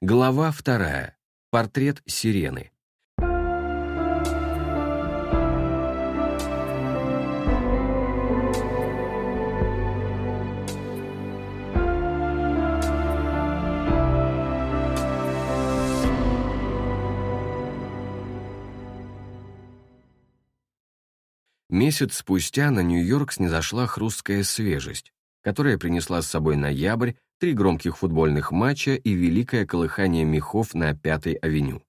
Глава вторая. Портрет сирены. Месяц спустя на Нью-Йорк снизошла хрусткая свежесть, которая принесла с собой ноябрь, три громких футбольных матча и великое колыхание мехов на Пятой авеню.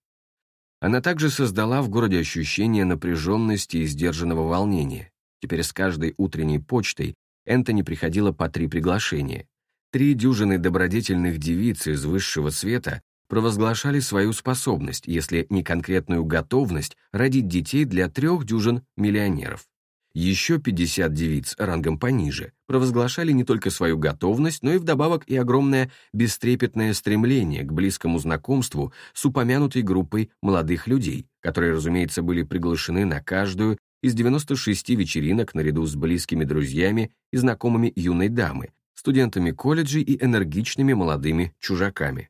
Она также создала в городе ощущение напряженности и сдержанного волнения. Теперь с каждой утренней почтой Энтони приходило по три приглашения. Три дюжины добродетельных девиц из высшего света провозглашали свою способность, если не конкретную готовность, родить детей для трех дюжин миллионеров. Еще 50 девиц рангом пониже провозглашали не только свою готовность, но и вдобавок и огромное бестрепетное стремление к близкому знакомству с упомянутой группой молодых людей, которые, разумеется, были приглашены на каждую из 96 вечеринок наряду с близкими друзьями и знакомыми юной дамы, студентами колледжей и энергичными молодыми чужаками.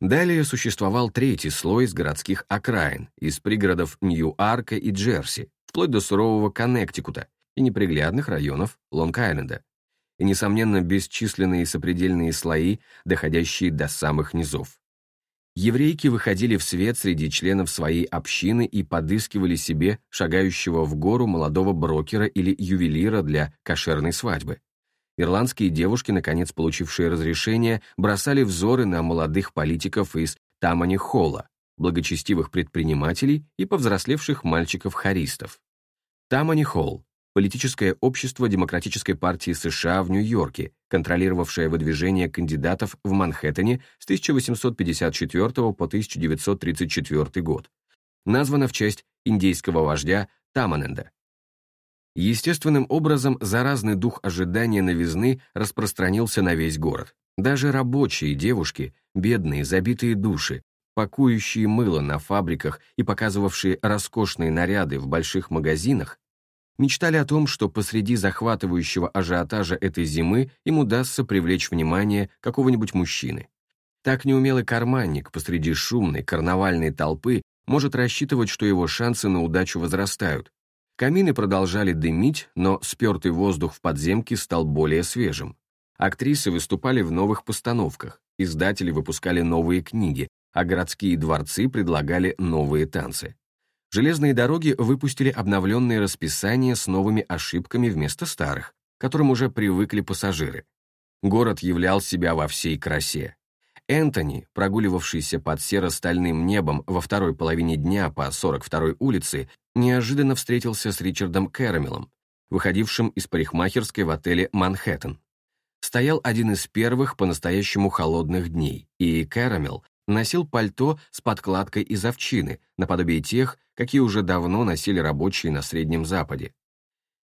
Далее существовал третий слой из городских окраин, из пригородов Нью-Арка и Джерси, вплоть до сурового Коннектикута и неприглядных районов Лонг-Айленда, и, несомненно, бесчисленные сопредельные слои, доходящие до самых низов. Еврейки выходили в свет среди членов своей общины и подыскивали себе шагающего в гору молодого брокера или ювелира для кошерной свадьбы. Ирландские девушки, наконец получившие разрешение, бросали взоры на молодых политиков из Тамани-Холла, благочестивых предпринимателей и повзрослевших мальчиков-харистов. Тамани-Холл – политическое общество Демократической партии США в Нью-Йорке, контролировавшее выдвижение кандидатов в Манхэттене с 1854 по 1934 год. Названо в честь индейского вождя Таманенда. Естественным образом заразный дух ожидания новизны распространился на весь город. Даже рабочие девушки, бедные, забитые души, пакующие мыло на фабриках и показывавшие роскошные наряды в больших магазинах, мечтали о том, что посреди захватывающего ажиотажа этой зимы им удастся привлечь внимание какого-нибудь мужчины. Так неумелый карманник посреди шумной карнавальной толпы может рассчитывать, что его шансы на удачу возрастают, Камины продолжали дымить, но спертый воздух в подземке стал более свежим. Актрисы выступали в новых постановках, издатели выпускали новые книги, а городские дворцы предлагали новые танцы. Железные дороги выпустили обновленные расписания с новыми ошибками вместо старых, к которым уже привыкли пассажиры. Город являл себя во всей красе. Энтони, прогуливавшийся под серо-стальным небом во второй половине дня по 42-й улице, неожиданно встретился с Ричардом Кэрэмелом, выходившим из парикмахерской в отеле «Манхэттен». Стоял один из первых по-настоящему холодных дней, и Кэрэмел носил пальто с подкладкой из овчины, наподобие тех, какие уже давно носили рабочие на Среднем Западе.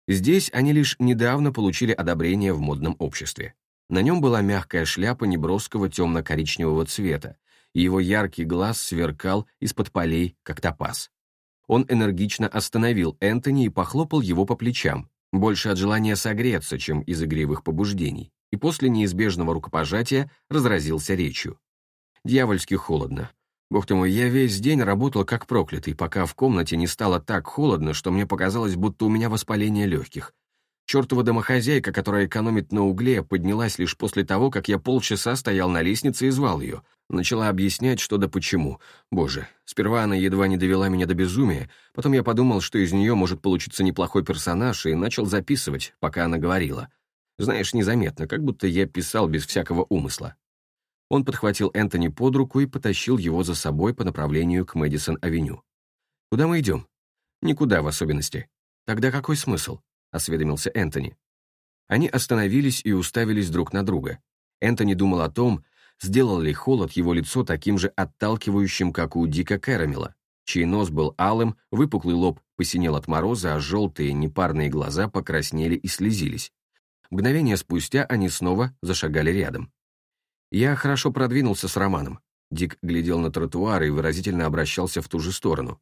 Здесь они лишь недавно получили одобрение в модном обществе. На нем была мягкая шляпа неброского темно-коричневого цвета, и его яркий глаз сверкал из-под полей, как топаз. Он энергично остановил Энтони и похлопал его по плечам, больше от желания согреться, чем из игривых побуждений, и после неизбежного рукопожатия разразился речью. «Дьявольски холодно. Бог ты мой, я весь день работал как проклятый, пока в комнате не стало так холодно, что мне показалось, будто у меня воспаление легких. Чертова домохозяйка, которая экономит на угле, поднялась лишь после того, как я полчаса стоял на лестнице и звал ее. Начала объяснять, что да почему. Боже, сперва она едва не довела меня до безумия, потом я подумал, что из нее может получиться неплохой персонаж, и начал записывать, пока она говорила. Знаешь, незаметно, как будто я писал без всякого умысла. Он подхватил Энтони под руку и потащил его за собой по направлению к Мэдисон-авеню. «Куда мы идем?» «Никуда в особенности. Тогда какой смысл?» осведомился Энтони. Они остановились и уставились друг на друга. Энтони думал о том, сделал ли холод его лицо таким же отталкивающим, как у Дика Кэрэмела, чей нос был алым, выпуклый лоб посинел от мороза, а желтые непарные глаза покраснели и слезились. Мгновение спустя они снова зашагали рядом. «Я хорошо продвинулся с Романом», — Дик глядел на тротуар и выразительно обращался в ту же сторону.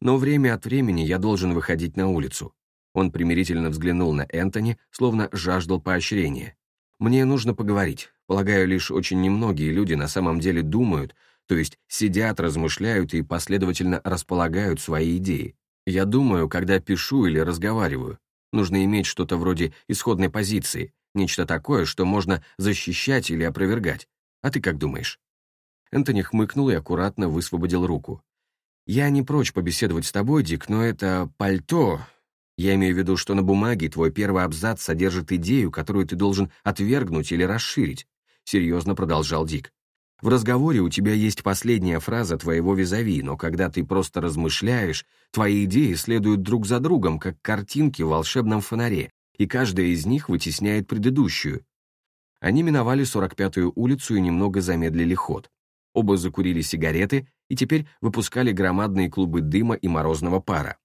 «Но время от времени я должен выходить на улицу. Он примирительно взглянул на Энтони, словно жаждал поощрения. «Мне нужно поговорить. Полагаю, лишь очень немногие люди на самом деле думают, то есть сидят, размышляют и последовательно располагают свои идеи. Я думаю, когда пишу или разговариваю. Нужно иметь что-то вроде исходной позиции, нечто такое, что можно защищать или опровергать. А ты как думаешь?» Энтони хмыкнул и аккуратно высвободил руку. «Я не прочь побеседовать с тобой, Дик, но это пальто. Я имею в виду, что на бумаге твой первый абзац содержит идею, которую ты должен отвергнуть или расширить», — серьезно продолжал Дик. «В разговоре у тебя есть последняя фраза твоего визави, но когда ты просто размышляешь, твои идеи следуют друг за другом, как картинки в волшебном фонаре, и каждая из них вытесняет предыдущую». Они миновали 45-ю улицу и немного замедлили ход. Оба закурили сигареты и теперь выпускали громадные клубы дыма и морозного пара.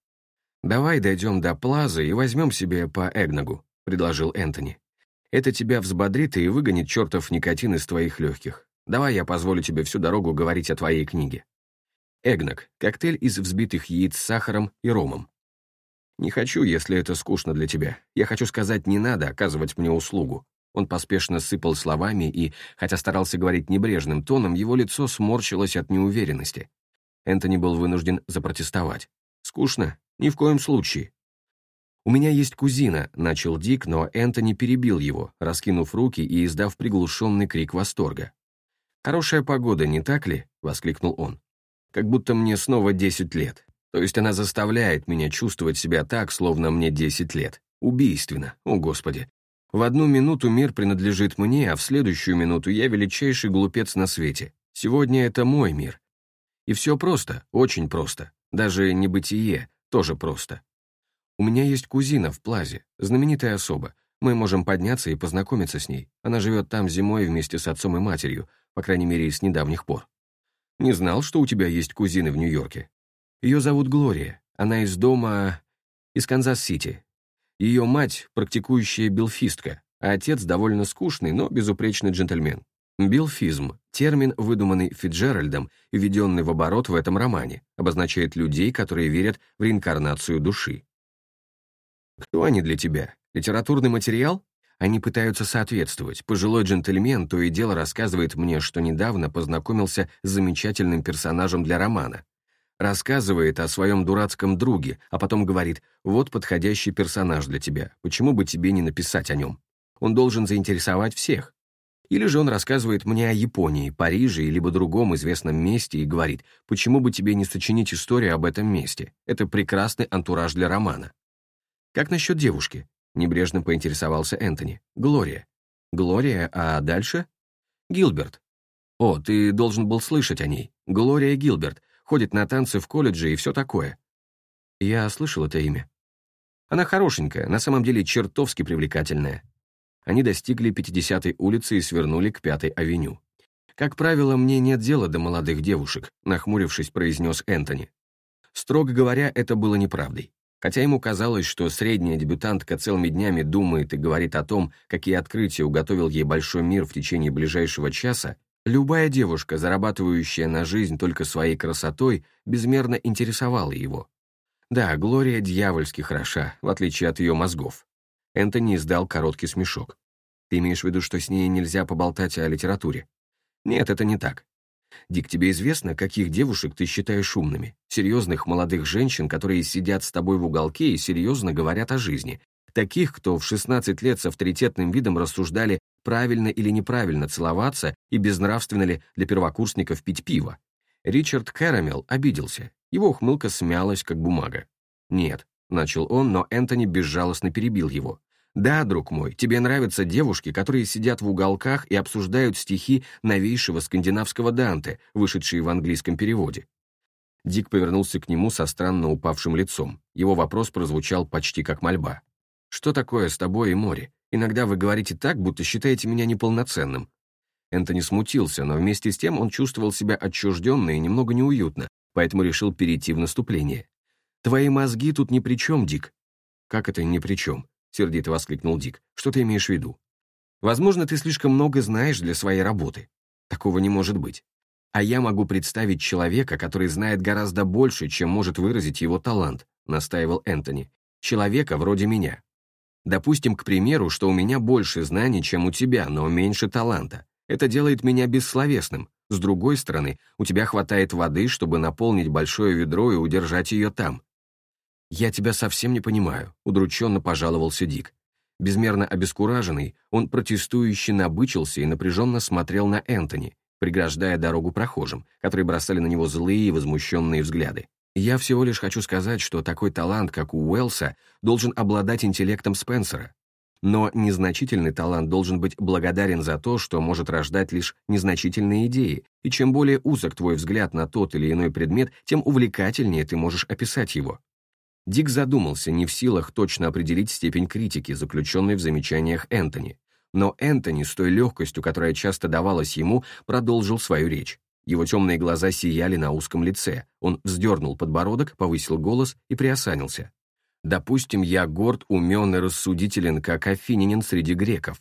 «Давай дойдем до Плазы и возьмем себе по Эгнагу», — предложил Энтони. «Это тебя взбодрит и выгонит чертов никотин из твоих легких. Давай я позволю тебе всю дорогу говорить о твоей книге». Эгнаг — коктейль из взбитых яиц с сахаром и ромом. «Не хочу, если это скучно для тебя. Я хочу сказать, не надо оказывать мне услугу. Он поспешно сыпал словами, и, хотя старался говорить небрежным тоном, его лицо сморщилось от неуверенности. Энтони был вынужден запротестовать. «Скучно? Ни в коем случае». «У меня есть кузина», — начал Дик, но Энтони перебил его, раскинув руки и издав приглушенный крик восторга. «Хорошая погода, не так ли?» — воскликнул он. «Как будто мне снова десять лет. То есть она заставляет меня чувствовать себя так, словно мне десять лет. Убийственно, о господи. В одну минуту мир принадлежит мне, а в следующую минуту я величайший глупец на свете. Сегодня это мой мир. И все просто, очень просто. Даже небытие тоже просто. У меня есть кузина в Плазе, знаменитая особа. Мы можем подняться и познакомиться с ней. Она живет там зимой вместе с отцом и матерью, по крайней мере, с недавних пор. Не знал, что у тебя есть кузины в Нью-Йорке. Ее зовут Глория. Она из дома... из Канзас-Сити, ее мать — практикующая билфистка, а отец довольно скучный, но безупречный джентльмен. Билфизм — термин, выдуманный Фицджеральдом и введенный в оборот в этом романе, обозначает людей, которые верят в реинкарнацию души. Кто они для тебя? Литературный материал? Они пытаются соответствовать. Пожилой джентльмен то и дело рассказывает мне, что недавно познакомился с замечательным персонажем для романа, Рассказывает о своем дурацком друге, а потом говорит, вот подходящий персонаж для тебя, почему бы тебе не написать о нем? Он должен заинтересовать всех. Или же он рассказывает мне о Японии, Париже или другом известном месте и говорит, почему бы тебе не сочинить историю об этом месте? Это прекрасный антураж для романа. Как насчет девушки? Небрежно поинтересовался Энтони. Глория. Глория, а дальше? Гилберт. О, ты должен был слышать о ней. Глория Гилберт, ходит на танцы в колледже и все такое. Я слышал это имя. Она хорошенькая, на самом деле чертовски привлекательная. Они достигли 50-й улицы и свернули к 5-й авеню. «Как правило, мне нет дела до молодых девушек», нахмурившись, произнес Энтони. Строго говоря, это было неправдой. Хотя ему казалось, что средняя дебютантка целыми днями думает и говорит о том, какие открытия уготовил ей большой мир в течение ближайшего часа, Любая девушка, зарабатывающая на жизнь только своей красотой, безмерно интересовала его. Да, Глория дьявольски хороша, в отличие от ее мозгов. Энтони издал короткий смешок. Ты имеешь в виду, что с ней нельзя поболтать о литературе? Нет, это не так. Дик, тебе известно, каких девушек ты считаешь умными? Серьезных молодых женщин, которые сидят с тобой в уголке и серьезно говорят о жизни. Таких, кто в 16 лет с авторитетным видом рассуждали правильно или неправильно целоваться и безнравственно ли для первокурсников пить пиво. Ричард Кэрэмел обиделся, его ухмылка смялась, как бумага. «Нет», — начал он, но Энтони безжалостно перебил его. «Да, друг мой, тебе нравятся девушки, которые сидят в уголках и обсуждают стихи новейшего скандинавского Данте, вышедшие в английском переводе». Дик повернулся к нему со странно упавшим лицом. Его вопрос прозвучал почти как мольба. «Что такое с тобой и море? Иногда вы говорите так, будто считаете меня неполноценным». Энтони смутился, но вместе с тем он чувствовал себя отчужденно и немного неуютно, поэтому решил перейти в наступление. «Твои мозги тут ни при чем, Дик». «Как это ни при чем?» — сердито воскликнул Дик. «Что ты имеешь в виду?» «Возможно, ты слишком много знаешь для своей работы. Такого не может быть. А я могу представить человека, который знает гораздо больше, чем может выразить его талант», — настаивал Энтони. «Человека вроде меня. Допустим, к примеру, что у меня больше знаний, чем у тебя, но меньше таланта. Это делает меня бессловесным. С другой стороны, у тебя хватает воды, чтобы наполнить большое ведро и удержать ее там. «Я тебя совсем не понимаю», — удрученно пожаловался Дик. Безмерно обескураженный, он протестующе набычился и напряженно смотрел на Энтони, преграждая дорогу прохожим, которые бросали на него злые и возмущенные взгляды. «Я всего лишь хочу сказать, что такой талант, как у Уэллса, должен обладать интеллектом Спенсера. Но незначительный талант должен быть благодарен за то, что может рождать лишь незначительные идеи, и чем более узок твой взгляд на тот или иной предмет, тем увлекательнее ты можешь описать его. Дик задумался, не в силах точно определить степень критики, заключенной в замечаниях Энтони. Но Энтони, с той легкостью, которая часто давалась ему, продолжил свою речь. Его темные глаза сияли на узком лице. Он вздернул подбородок, повысил голос и приосанился. Допустим, я горд, умен и рассудителен, как афининин среди греков.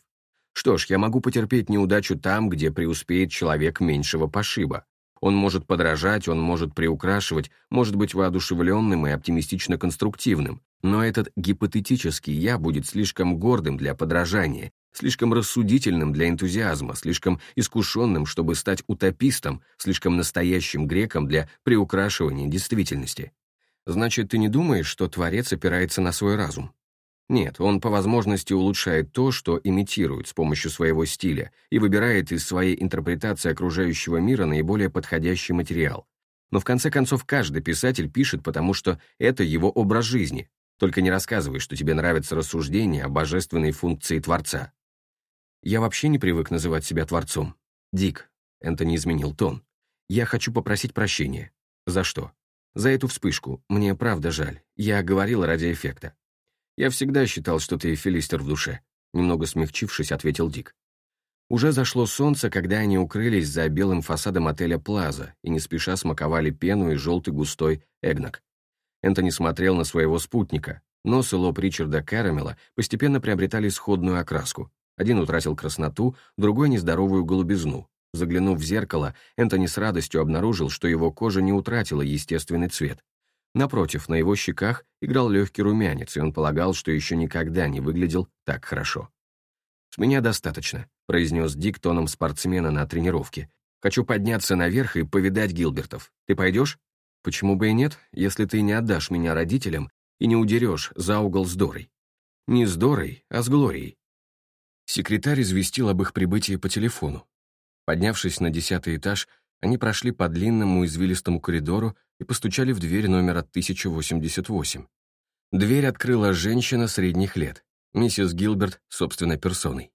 Что ж, я могу потерпеть неудачу там, где преуспеет человек меньшего пошиба. Он может подражать, он может приукрашивать, может быть воодушевленным и оптимистично-конструктивным, но этот гипотетический «я» будет слишком гордым для подражания, слишком рассудительным для энтузиазма, слишком искушенным, чтобы стать утопистом, слишком настоящим греком для приукрашивания действительности. Значит, ты не думаешь, что Творец опирается на свой разум? Нет, он по возможности улучшает то, что имитирует с помощью своего стиля и выбирает из своей интерпретации окружающего мира наиболее подходящий материал. Но в конце концов каждый писатель пишет, потому что это его образ жизни. Только не рассказывай, что тебе нравятся рассуждения о божественной функции Творца. Я вообще не привык называть себя Творцом. Дик, Энтони изменил тон. Я хочу попросить прощения. За что? За эту вспышку. Мне правда жаль. Я говорил ради эффекта. Я всегда считал, что ты филистер в душе. Немного смягчившись, ответил Дик. Уже зашло солнце, когда они укрылись за белым фасадом отеля «Плаза» и не спеша смаковали пену и желтый густой эгнок. Энтони смотрел на своего спутника. Нос и лоб Ричарда Карамела постепенно приобретали сходную окраску. Один утратил красноту, другой — нездоровую голубизну. Заглянув в зеркало, Энтони с радостью обнаружил, что его кожа не утратила естественный цвет. Напротив, на его щеках играл легкий румянец, и он полагал, что еще никогда не выглядел так хорошо. «С меня достаточно», — произнес Дик тоном спортсмена на тренировке. «Хочу подняться наверх и повидать Гилбертов. Ты пойдешь?» «Почему бы и нет, если ты не отдашь меня родителям и не удерешь за угол с Дорой?» «Не с Дорой, а с Глорией». Секретарь известил об их прибытии по телефону. Поднявшись на десятый этаж, они прошли по длинному извилистому коридору и постучали в дверь номера 1088. Дверь открыла женщина средних лет, миссис Гилберт собственной персоной.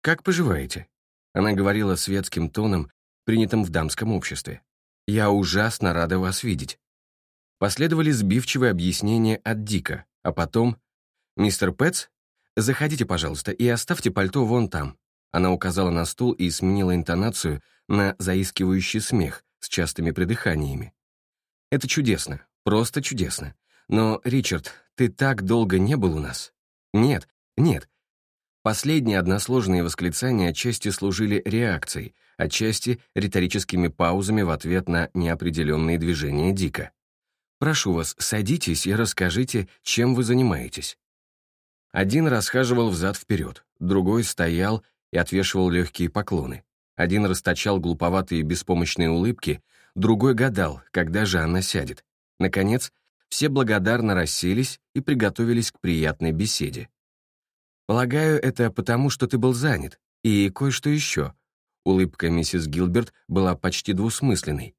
«Как поживаете?» Она говорила светским тоном, принятым в дамском обществе. «Я ужасно рада вас видеть». Последовали сбивчивые объяснения от Дика, а потом «Мистер Пэтс, заходите, пожалуйста, и оставьте пальто вон там. Она указала на стул и сменила интонацию на заискивающий смех с частыми придыханиями. «Это чудесно, просто чудесно. Но, Ричард, ты так долго не был у нас?» «Нет, нет». Последние односложные восклицания отчасти служили реакцией, отчасти риторическими паузами в ответ на неопределенные движения Дика. «Прошу вас, садитесь и расскажите, чем вы занимаетесь». Один расхаживал взад-вперед, другой стоял и отвешивал легкие поклоны. Один расточал глуповатые беспомощные улыбки, другой гадал, когда же она сядет. Наконец, все благодарно расселись и приготовились к приятной беседе. «Полагаю, это потому, что ты был занят, и кое-что еще». Улыбка миссис Гилберт была почти двусмысленной.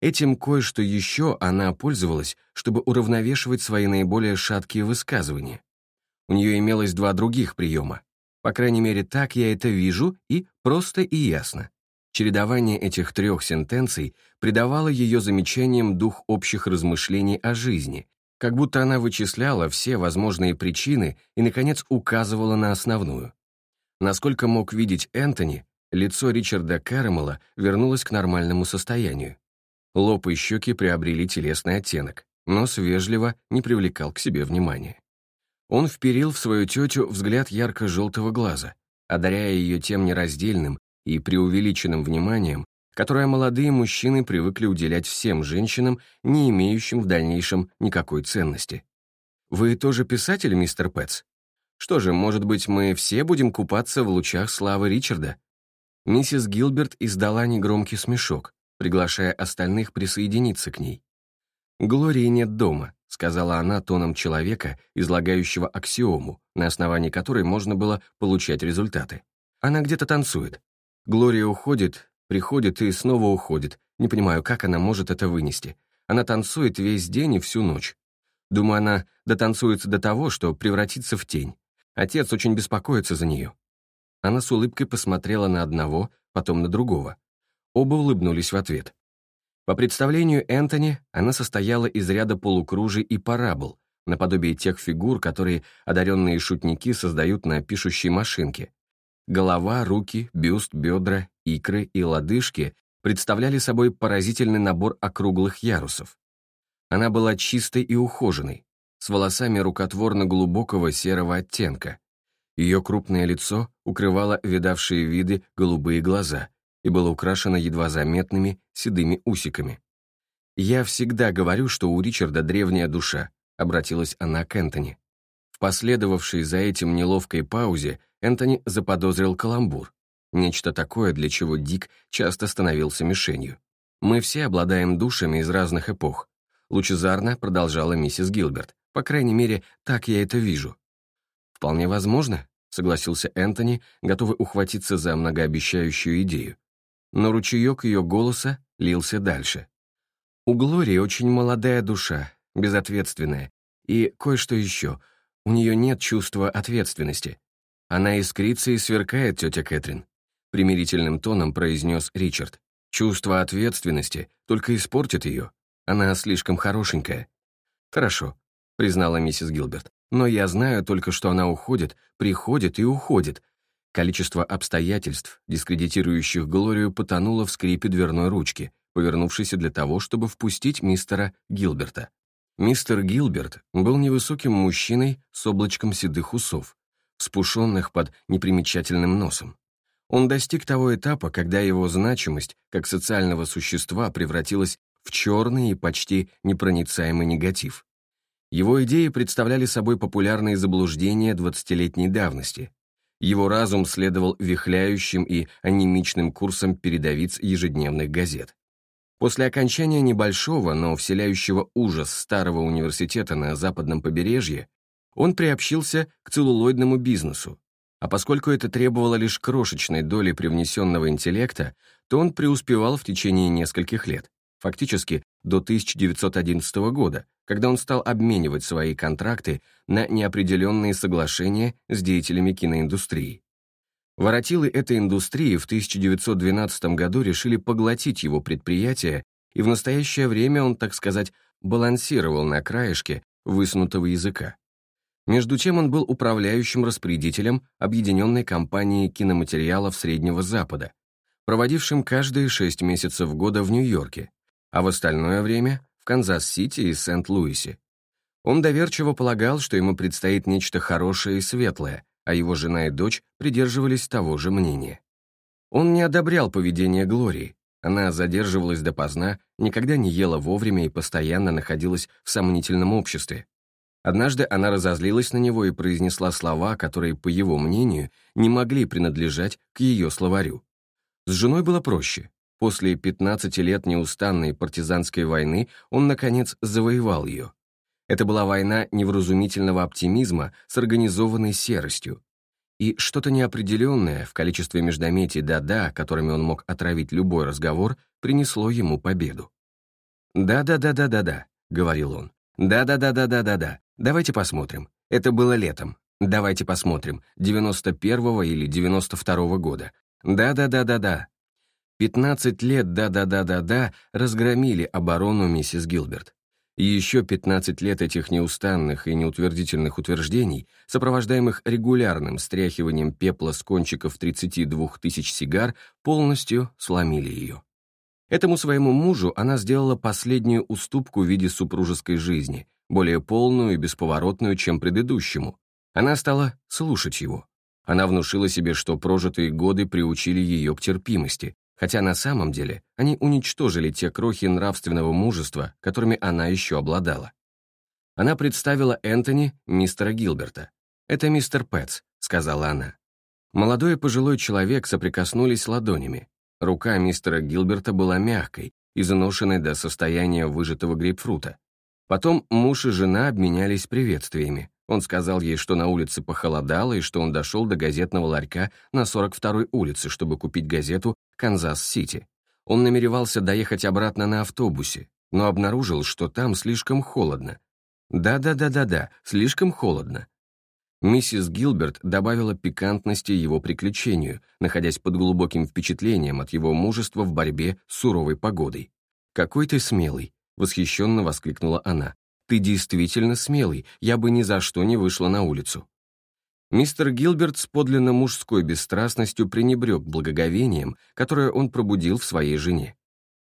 Этим кое-что еще она пользовалась, чтобы уравновешивать свои наиболее шаткие высказывания. У нее имелось два других приема по крайней мере, так я это вижу и просто и ясно. Чередование этих трех сентенций придавало ее замечаниям дух общих размышлений о жизни, как будто она вычисляла все возможные причины и, наконец, указывала на основную. Насколько мог видеть Энтони, лицо Ричарда Кэрэмела вернулось к нормальному состоянию. Лоб и щеки приобрели телесный оттенок, нос вежливо не привлекал к себе внимания. Он вперил в свою тетю взгляд ярко-желтого глаза, одаряя ее тем нераздельным и преувеличенным вниманием, которое молодые мужчины привыкли уделять всем женщинам, не имеющим в дальнейшем никакой ценности. «Вы тоже писатель, мистер Пэтс? Что же, может быть, мы все будем купаться в лучах славы Ричарда?» Миссис Гилберт издала негромкий смешок, приглашая остальных присоединиться к ней. «Глории нет дома», — сказала она тоном человека, излагающего аксиому, на основании которой можно было получать результаты. «Она где-то танцует. Глория уходит, приходит и снова уходит. Не понимаю, как она может это вынести. Она танцует весь день и всю ночь. Думаю, она дотанцуется до того, что превратится в тень. Отец очень беспокоится за нее». Она с улыбкой посмотрела на одного, потом на другого. Оба улыбнулись в ответ. По представлению Энтони, она состояла из ряда полукружий и парабол, наподобие тех фигур, которые одаренные шутники создают на пишущей машинке. Голова, руки, бюст, бедра, икры и лодыжки представляли собой поразительный набор округлых ярусов. Она была чистой и ухоженной, с волосами рукотворно-глубокого серого оттенка. Ее крупное лицо укрывало видавшие виды голубые глаза и было украшено едва заметными седыми усиками. «Я всегда говорю, что у Ричарда древняя душа», — обратилась она к Энтони. В последовавшей за этим неловкой паузе Энтони заподозрил каламбур. Нечто такое, для чего Дик часто становился мишенью. «Мы все обладаем душами из разных эпох», — лучезарно продолжала миссис Гилберт. «По крайней мере, так я это вижу». «Вполне возможно», — согласился Энтони, готовый ухватиться за многообещающую идею. Но ручеек ее голоса лился дальше. «У Глории очень молодая душа, безответственная, и кое-что еще. У нее нет чувства ответственности. «Она искрится и сверкает, тетя Кэтрин», — примирительным тоном произнес Ричард. «Чувство ответственности только испортит ее. Она слишком хорошенькая». «Хорошо», — признала миссис Гилберт. «Но я знаю только, что она уходит, приходит и уходит». Количество обстоятельств, дискредитирующих Глорию, потонуло в скрипе дверной ручки, повернувшейся для того, чтобы впустить мистера Гилберта. Мистер Гилберт был невысоким мужчиной с облачком седых усов, спушенных под непримечательным носом. Он достиг того этапа, когда его значимость как социального существа превратилась в черный и почти непроницаемый негатив. Его идеи представляли собой популярные заблуждения двадцатилетней давности. Его разум следовал вихляющим и анемичным курсам передовиц ежедневных газет. После окончания небольшого, но вселяющего ужас старого университета на западном побережье, он приобщился к целлулоидному бизнесу, а поскольку это требовало лишь крошечной доли привнесенного интеллекта, то он преуспевал в течение нескольких лет, фактически до 1911 года, когда он стал обменивать свои контракты на неопределенные соглашения с деятелями киноиндустрии. Воротилы этой индустрии в 1912 году решили поглотить его предприятие, и в настоящее время он, так сказать, балансировал на краешке высунутого языка. Между тем он был управляющим распорядителем объединенной компании киноматериалов Среднего Запада, проводившим каждые шесть месяцев года в Нью-Йорке, а в остальное время в Канзас-Сити и Сент-Луисе. Он доверчиво полагал, что ему предстоит нечто хорошее и светлое, а его жена и дочь придерживались того же мнения. Он не одобрял поведение Глории. Она задерживалась допоздна, никогда не ела вовремя и постоянно находилась в сомнительном обществе. Однажды она разозлилась на него и произнесла слова, которые, по его мнению, не могли принадлежать к ее словарю. С женой было проще. После 15 лет неустанной партизанской войны он, наконец, завоевал ее. Это была война невразумительного оптимизма с организованной серостью. И что-то неопределенное в количестве междометий «да-да», которыми он мог отравить любой разговор, принесло ему победу. «Да-да-да-да-да-да», — говорил он. «Да-да-да-да-да-да-да. Давайте посмотрим. Это было летом. Давайте посмотрим. 91-го или 92-го года. Да-да-да-да-да. 15 лет «да-да-да-да-да» разгромили оборону миссис Гилберт. И еще 15 лет этих неустанных и неутвердительных утверждений, сопровождаемых регулярным стряхиванием пепла с кончиков 32 тысяч сигар, полностью сломили ее. Этому своему мужу она сделала последнюю уступку в виде супружеской жизни, более полную и бесповоротную, чем предыдущему. Она стала слушать его. Она внушила себе, что прожитые годы приучили ее к терпимости, хотя на самом деле они уничтожили те крохи нравственного мужества, которыми она еще обладала. Она представила Энтони мистера Гилберта. «Это мистер Пэтч», — сказала она. Молодой и пожилой человек соприкоснулись ладонями. Рука мистера Гилберта была мягкой и заношенной до состояния выжатого грейпфрута. Потом муж и жена обменялись приветствиями. Он сказал ей, что на улице похолодало и что он дошел до газетного ларька на 42-й улице, чтобы купить газету «Канзас-Сити». Он намеревался доехать обратно на автобусе, но обнаружил, что там слишком холодно. Да-да-да-да-да, слишком холодно. Миссис Гилберт добавила пикантности его приключению, находясь под глубоким впечатлением от его мужества в борьбе с суровой погодой. «Какой ты смелый!» — восхищенно воскликнула она. «Ты действительно смелый, я бы ни за что не вышла на улицу». Мистер Гилберт с подлинно мужской бесстрастностью пренебрег благоговением, которое он пробудил в своей жене.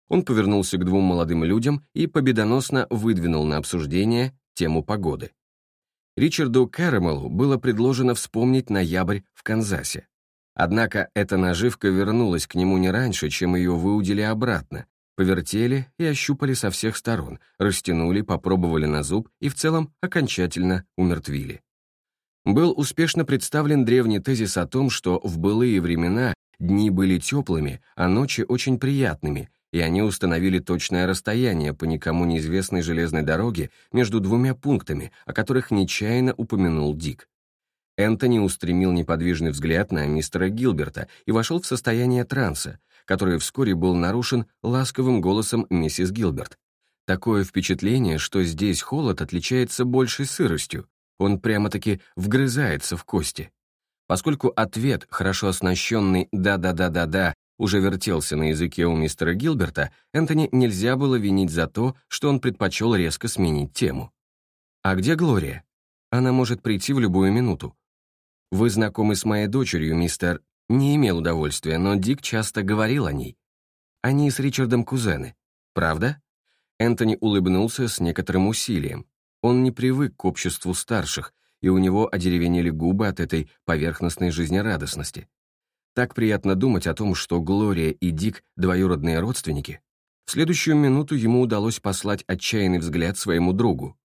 Он повернулся к двум молодым людям и победоносно выдвинул на обсуждение тему погоды. Ричарду Кэрэмелу было предложено вспомнить ноябрь в Канзасе. Однако эта наживка вернулась к нему не раньше, чем ее выудили обратно, повертели и ощупали со всех сторон, растянули, попробовали на зуб и в целом окончательно умертвили. Был успешно представлен древний тезис о том, что в былые времена дни были теплыми, а ночи очень приятными, и они установили точное расстояние по никому неизвестной железной дороге между двумя пунктами, о которых нечаянно упомянул Дик. Энтони устремил неподвижный взгляд на мистера Гилберта и вошел в состояние транса, который вскоре был нарушен ласковым голосом миссис Гилберт. Такое впечатление, что здесь холод отличается большей сыростью. Он прямо-таки вгрызается в кости. Поскольку ответ, хорошо оснащенный «да-да-да-да-да», уже вертелся на языке у мистера Гилберта, Энтони нельзя было винить за то, что он предпочел резко сменить тему. «А где Глория? Она может прийти в любую минуту. Вы знакомы с моей дочерью, мистер...» Не имел удовольствия, но Дик часто говорил о ней. Они с Ричардом кузены. Правда? Энтони улыбнулся с некоторым усилием. Он не привык к обществу старших, и у него одеревенели губы от этой поверхностной жизнерадостности. Так приятно думать о том, что Глория и Дик — двоюродные родственники. В следующую минуту ему удалось послать отчаянный взгляд своему другу.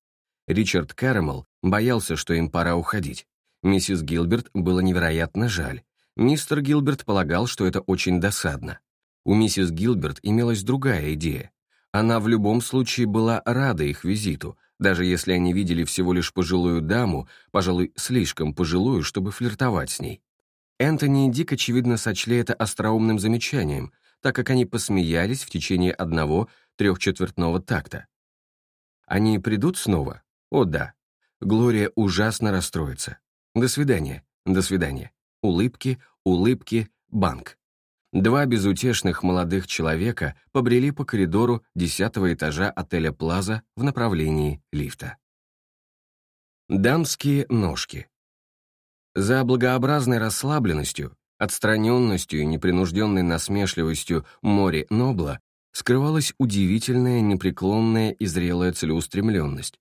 Ричард Кэрэмэл боялся, что им пора уходить. Миссис Гилберт было невероятно жаль. Мистер Гилберт полагал, что это очень досадно. У миссис Гилберт имелась другая идея. Она в любом случае была рада их визиту, даже если они видели всего лишь пожилую даму, пожалуй, слишком пожилую, чтобы флиртовать с ней. Энтони и Дик, очевидно, сочли это остроумным замечанием, так как они посмеялись в течение одного трехчетвертного такта. Они придут снова? О, да. Глория ужасно расстроится. До свидания, до свидания. Улыбки, улыбки, банк. Два безутешных молодых человека побрели по коридору десятого этажа отеля «Плаза» в направлении лифта. Дамские ножки. За благообразной расслабленностью, отстраненностью и непринужденной насмешливостью Мори Нобла скрывалась удивительная, непреклонная и зрелая целеустремленность.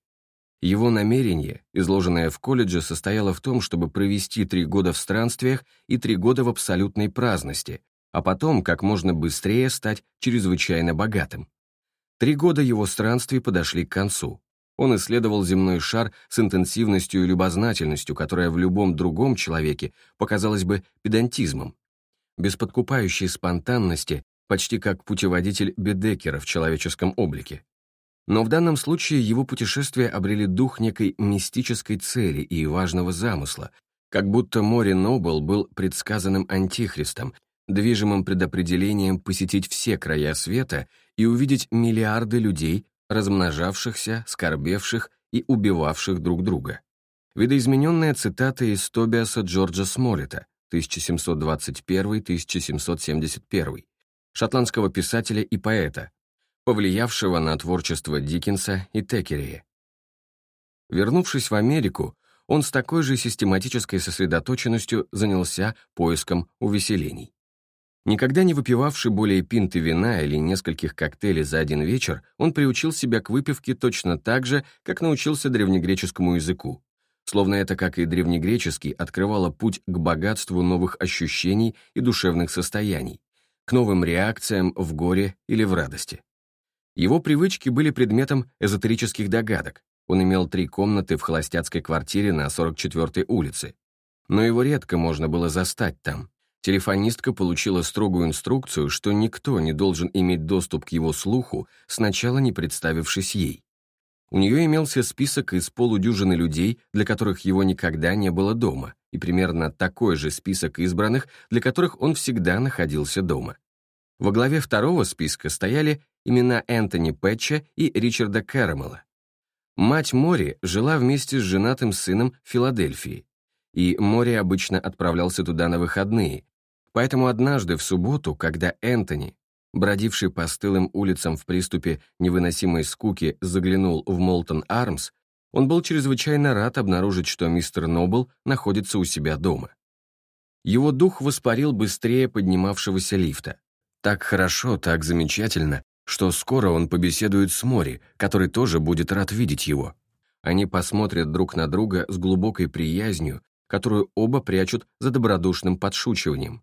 Его намерение, изложенное в колледже, состояло в том, чтобы провести три года в странствиях и три года в абсолютной праздности, а потом как можно быстрее стать чрезвычайно богатым. Три года его странствий подошли к концу. Он исследовал земной шар с интенсивностью и любознательностью, которая в любом другом человеке показалась бы педантизмом. Без подкупающей спонтанности, почти как путеводитель Бедекера в человеческом облике. Но в данном случае его путешествия обрели дух некой мистической цели и важного замысла, как будто Мори Нобл был предсказанным антихристом, движимым предопределением посетить все края света и увидеть миллиарды людей, размножавшихся, скорбевших и убивавших друг друга. Видоизмененная цитата из Тобиаса Джорджа Смолета, 1721-1771, шотландского писателя и поэта, повлиявшего на творчество Диккенса и Текерия. Вернувшись в Америку, он с такой же систематической сосредоточенностью занялся поиском увеселений. Никогда не выпивавший более пинты вина или нескольких коктейлей за один вечер, он приучил себя к выпивке точно так же, как научился древнегреческому языку. Словно это, как и древнегреческий, открывало путь к богатству новых ощущений и душевных состояний, к новым реакциям в горе или в радости. Его привычки были предметом эзотерических догадок. Он имел три комнаты в холостяцкой квартире на 44-й улице. но его редко можно было застать там. Телефонистка получила строгую инструкцию, что никто не должен иметь доступ к его слуху, сначала не представившись ей. У нее имелся список из полудюжины людей, для которых его никогда не было дома, и примерно такой же список избранных, для которых он всегда находился дома. Во главе второго списка стояли имена Энтони Пэтча и Ричарда Кэрэмела. Мать Мори жила вместе с женатым сыном в Филадельфии, и Мори обычно отправлялся туда на выходные, Поэтому однажды в субботу, когда Энтони, бродивший по стылым улицам в приступе невыносимой скуки, заглянул в Молтон Армс, он был чрезвычайно рад обнаружить, что мистер Нобл находится у себя дома. Его дух воспарил быстрее поднимавшегося лифта. Так хорошо, так замечательно, что скоро он побеседует с Мори, который тоже будет рад видеть его. Они посмотрят друг на друга с глубокой приязнью, которую оба прячут за добродушным подшучиванием.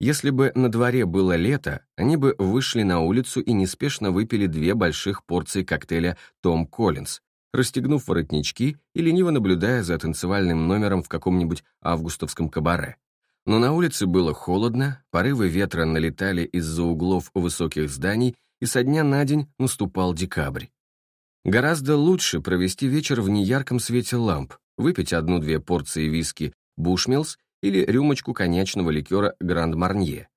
Если бы на дворе было лето, они бы вышли на улицу и неспешно выпили две больших порции коктейля «Том Коллинз», расстегнув воротнички и лениво наблюдая за танцевальным номером в каком-нибудь августовском кабаре. Но на улице было холодно, порывы ветра налетали из-за углов высоких зданий, и со дня на день наступал декабрь. Гораздо лучше провести вечер в неярком свете ламп, выпить одну-две порции виски «Бушмилс» или рюмочку коньячного ликера Гранд Марнье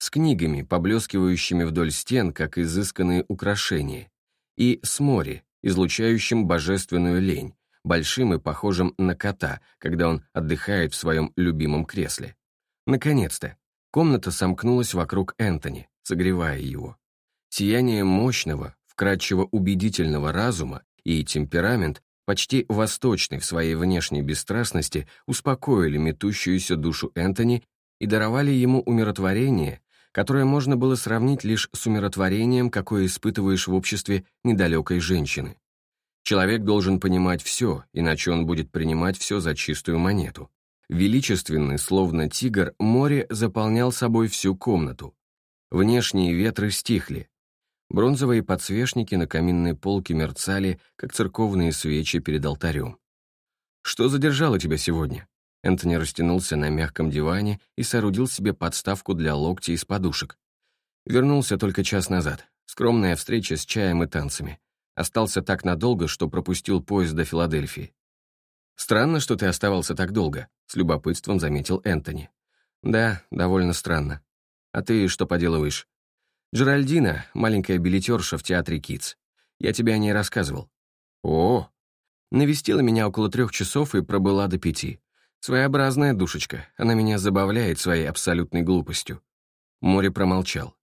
с книгами, поблескивающими вдоль стен, как изысканные украшения, и с море, излучающим божественную лень, большим и похожим на кота, когда он отдыхает в своем любимом кресле. Наконец-то, комната сомкнулась вокруг Энтони, согревая его. Сияние мощного, вкрадчиво убедительного разума и темперамент почти восточный в своей внешней бесстрастности, успокоили метущуюся душу Энтони и даровали ему умиротворение, которое можно было сравнить лишь с умиротворением, какое испытываешь в обществе недалекой женщины. Человек должен понимать все, иначе он будет принимать все за чистую монету. Величественный, словно тигр, море заполнял собой всю комнату. Внешние ветры стихли, Бронзовые подсвечники на каминной полке мерцали, как церковные свечи перед алтарем. «Что задержало тебя сегодня?» Энтони растянулся на мягком диване и соорудил себе подставку для локтя из подушек. Вернулся только час назад. Скромная встреча с чаем и танцами. Остался так надолго, что пропустил поезд до Филадельфии. «Странно, что ты оставался так долго», — с любопытством заметил Энтони. «Да, довольно странно. А ты что поделываешь?» Джеральдина, маленькая билетерша в театре Китс. Я тебе о ней рассказывал. О, навестила меня около трех часов и пробыла до пяти. Своеобразная душечка, она меня забавляет своей абсолютной глупостью. Море промолчал.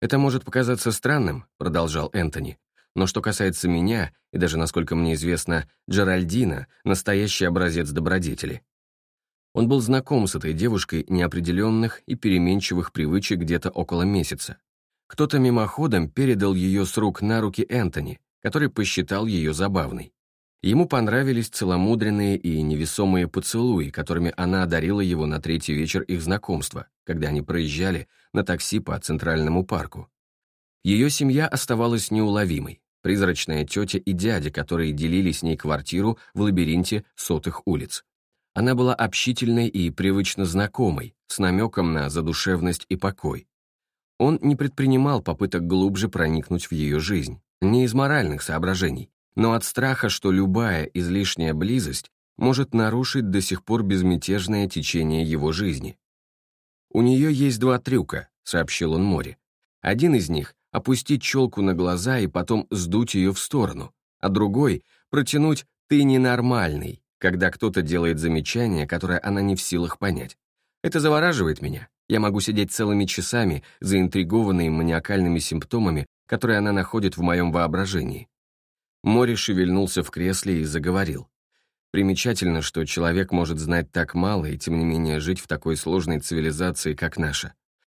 «Это может показаться странным», — продолжал Энтони, «но что касается меня, и даже, насколько мне известно, Джеральдина — настоящий образец добродетели. Он был знаком с этой девушкой неопределенных и переменчивых привычек где-то около месяца. Кто-то мимоходом передал ее с рук на руки Энтони, который посчитал ее забавной. Ему понравились целомудренные и невесомые поцелуи, которыми она одарила его на третий вечер их знакомства, когда они проезжали на такси по Центральному парку. Ее семья оставалась неуловимой. Призрачная тетя и дядя, которые делили с ней квартиру в лабиринте сотых улиц. Она была общительной и привычно знакомой, с намеком на задушевность и покой. Он не предпринимал попыток глубже проникнуть в ее жизнь, не из моральных соображений, но от страха, что любая излишняя близость может нарушить до сих пор безмятежное течение его жизни. «У нее есть два трюка», — сообщил он Море. «Один из них — опустить челку на глаза и потом сдуть ее в сторону, а другой — протянуть «ты ненормальный», когда кто-то делает замечание, которое она не в силах понять. Это завораживает меня. Я могу сидеть целыми часами, заинтригованный маниакальными симптомами, которые она находит в моем воображении. Мори шевельнулся в кресле и заговорил. Примечательно, что человек может знать так мало и тем не менее жить в такой сложной цивилизации, как наша.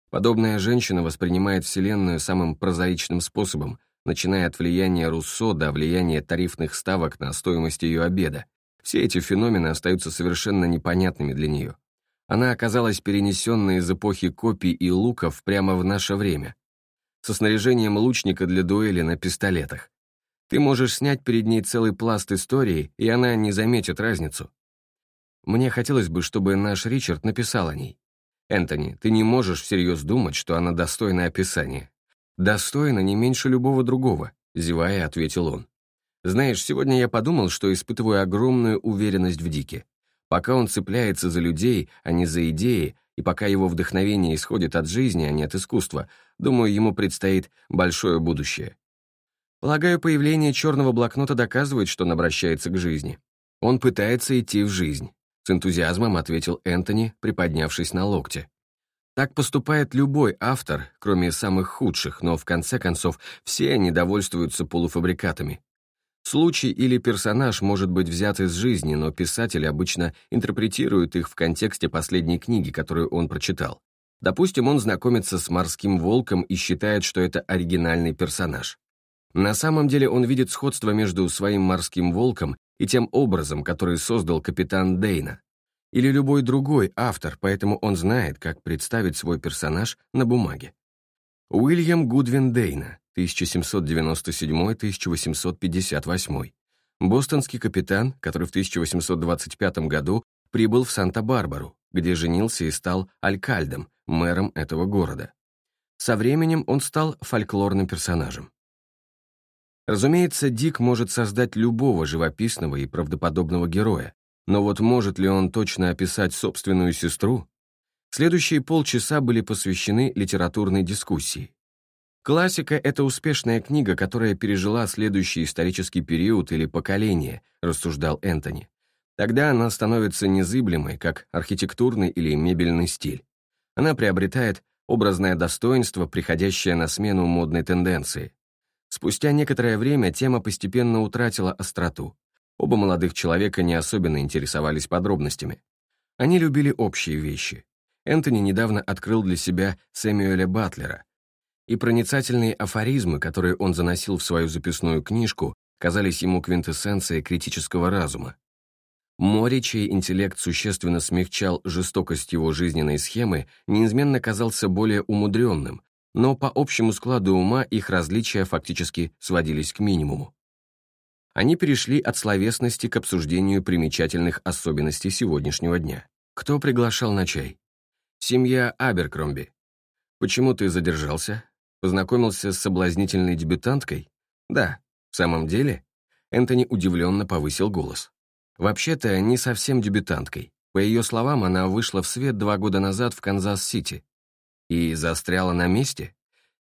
Подобная женщина воспринимает Вселенную самым прозаичным способом, начиная от влияния Руссо до влияния тарифных ставок на стоимость ее обеда. Все эти феномены остаются совершенно непонятными для нее. Она оказалась перенесенной из эпохи копий и луков прямо в наше время, со снаряжением лучника для дуэли на пистолетах. Ты можешь снять перед ней целый пласт истории, и она не заметит разницу. Мне хотелось бы, чтобы наш Ричард написал о ней. Энтони, ты не можешь всерьез думать, что она достойна описания. Достойна не меньше любого другого, зевая, ответил он. Знаешь, сегодня я подумал, что испытываю огромную уверенность в Дике. Пока он цепляется за людей, а не за идеи, и пока его вдохновение исходит от жизни, а не от искусства, думаю, ему предстоит большое будущее. Полагаю, появление черного блокнота доказывает, что он обращается к жизни. Он пытается идти в жизнь. С энтузиазмом ответил Энтони, приподнявшись на локте. Так поступает любой автор, кроме самых худших, но в конце концов все они довольствуются полуфабрикатами. Случай или персонаж может быть взят из жизни, но писатель обычно интерпретирует их в контексте последней книги, которую он прочитал. Допустим, он знакомится с морским волком и считает, что это оригинальный персонаж. На самом деле он видит сходство между своим морским волком и тем образом, который создал капитан Дейна. Или любой другой автор, поэтому он знает, как представить свой персонаж на бумаге. Уильям Гудвин Дейна, 1797-1858. Бостонский капитан, который в 1825 году прибыл в Санта-Барбару, где женился и стал алькальдом, мэром этого города. Со временем он стал фольклорным персонажем. Разумеется, Дик может создать любого живописного и правдоподобного героя, но вот может ли он точно описать собственную сестру? Следующие полчаса были посвящены литературной дискуссии. Классика — это успешная книга, которая пережила следующий исторический период или поколение, рассуждал Энтони. Тогда она становится незыблемой, как архитектурный или мебельный стиль. Она приобретает образное достоинство, приходящее на смену модной тенденции. Спустя некоторое время тема постепенно утратила остроту. Оба молодых человека не особенно интересовались подробностями. Они любили общие вещи. Энтони недавно открыл для себя Сэмюэля Батлера, и проницательные афоризмы, которые он заносил в свою записную книжку, казались ему квинтэссенцией критического разума. Море, чей интеллект существенно смягчал жестокость его жизненной схемы, неизменно казался более умудренным, но по общему складу ума их различия фактически сводились к минимуму. Они перешли от словесности к обсуждению примечательных особенностей сегодняшнего дня. Кто приглашал на чай? Семья Аберкромби. Почему ты задержался? Познакомился с соблазнительной дебютанткой? Да, в самом деле? Энтони удивленно повысил голос. Вообще-то, не совсем дебютанткой. По ее словам, она вышла в свет два года назад в Канзас-Сити. «И застряла на месте?»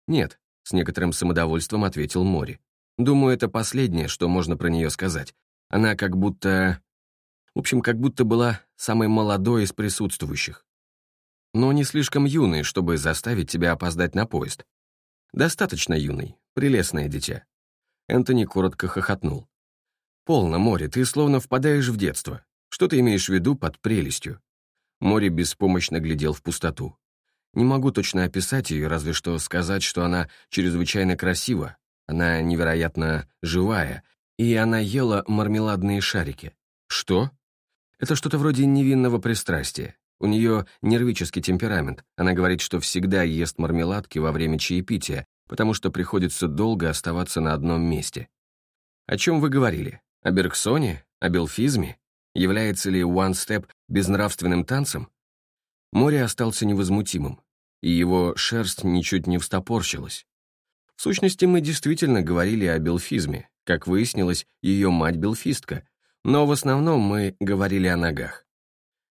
«Нет», — с некоторым самодовольством ответил Мори. «Думаю, это последнее, что можно про нее сказать. Она как будто... В общем, как будто была самой молодой из присутствующих. Но не слишком юной, чтобы заставить тебя опоздать на поезд. Достаточно юный, прелестное дитя». Энтони коротко хохотнул. «Полно, Мори, ты словно впадаешь в детство. Что ты имеешь в виду под прелестью?» Мори беспомощно глядел в пустоту. Не могу точно описать ее, разве что сказать, что она чрезвычайно красива, она невероятно живая, и она ела мармеладные шарики. Что? Это что-то вроде невинного пристрастия. У нее нервический темперамент. Она говорит, что всегда ест мармеладки во время чаепития, потому что приходится долго оставаться на одном месте. О чем вы говорили? О Бергсоне? О Белфизме? Является ли One Step безнравственным танцем? Море остался невозмутимым, и его шерсть ничуть не встопорщилась. В сущности, мы действительно говорили о белфизме. Как выяснилось, ее мать белфистка, но в основном мы говорили о ногах.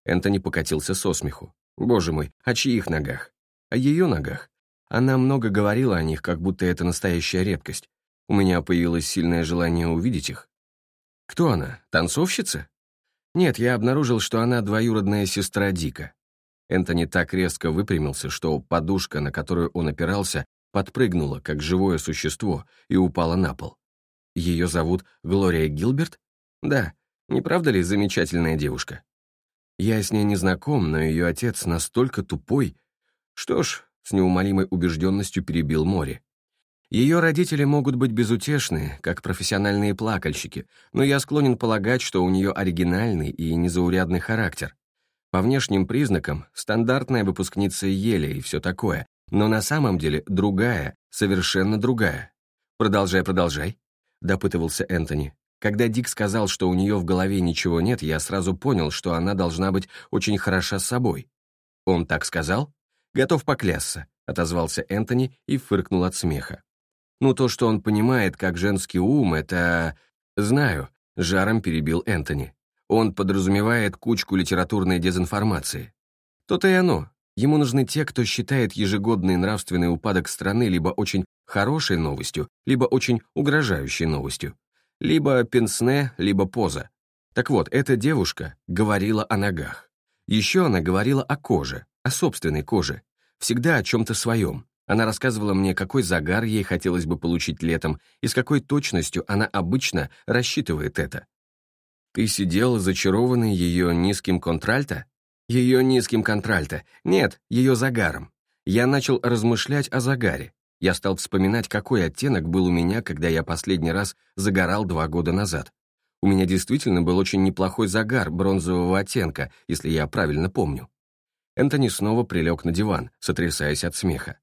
Энтони покатился со смеху. Боже мой, о чьих ногах? О ее ногах. Она много говорила о них, как будто это настоящая редкость. У меня появилось сильное желание увидеть их. Кто она? Танцовщица? Нет, я обнаружил, что она двоюродная сестра Дика. Энтони так резко выпрямился, что подушка, на которую он опирался, подпрыгнула, как живое существо, и упала на пол. Ее зовут Глория Гилберт? Да, не правда ли замечательная девушка? Я с ней не знаком, но ее отец настолько тупой. Что ж, с неумолимой убежденностью перебил море. Ее родители могут быть безутешны, как профессиональные плакальщики, но я склонен полагать, что у нее оригинальный и незаурядный характер. По внешним признакам стандартная выпускница Еле и все такое, но на самом деле другая, совершенно другая. «Продолжай, продолжай», — допытывался Энтони. Когда Дик сказал, что у нее в голове ничего нет, я сразу понял, что она должна быть очень хороша с собой. Он так сказал? Готов поклясться, отозвался Энтони и фыркнул от смеха. Ну, то, что он понимает, как женский ум, это... Знаю, жаром перебил Энтони. Он подразумевает кучку литературной дезинформации. То-то и оно. Ему нужны те, кто считает ежегодный нравственный упадок страны либо очень хорошей новостью, либо очень угрожающей новостью. Либо пенсне, либо поза. Так вот, эта девушка говорила о ногах. Еще она говорила о коже, о собственной коже. Всегда о чем-то своем. Она рассказывала мне, какой загар ей хотелось бы получить летом и с какой точностью она обычно рассчитывает это. Ты сидел зачарованный ее низким контральто? Ее низким контральто. Нет, ее загаром. Я начал размышлять о загаре. Я стал вспоминать, какой оттенок был у меня, когда я последний раз загорал два года назад. У меня действительно был очень неплохой загар бронзового оттенка, если я правильно помню. Энтони снова прилег на диван, сотрясаясь от смеха.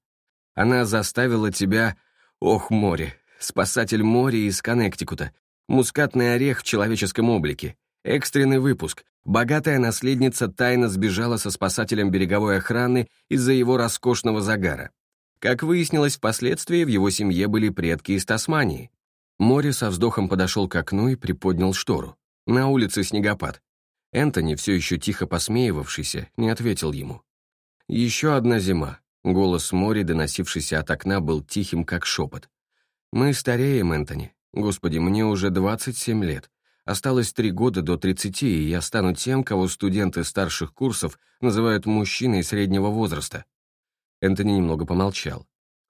Она заставила тебя... Ох, море! Спасатель моря из Коннектикута. Мускатный орех в человеческом облике. Экстренный выпуск. Богатая наследница тайно сбежала со спасателем береговой охраны из-за его роскошного загара. Как выяснилось впоследствии, в его семье были предки из Тасмании. Море со вздохом подошел к окну и приподнял штору. На улице снегопад. Энтони, все еще тихо посмеивавшийся, не ответил ему. Еще одна зима. Голос Мори, доносившийся от окна, был тихим, как шепот. «Мы стареем, Энтони. Господи, мне уже 27 лет. Осталось три года до 30, и я стану тем, кого студенты старших курсов называют мужчиной среднего возраста. Энтони немного помолчал.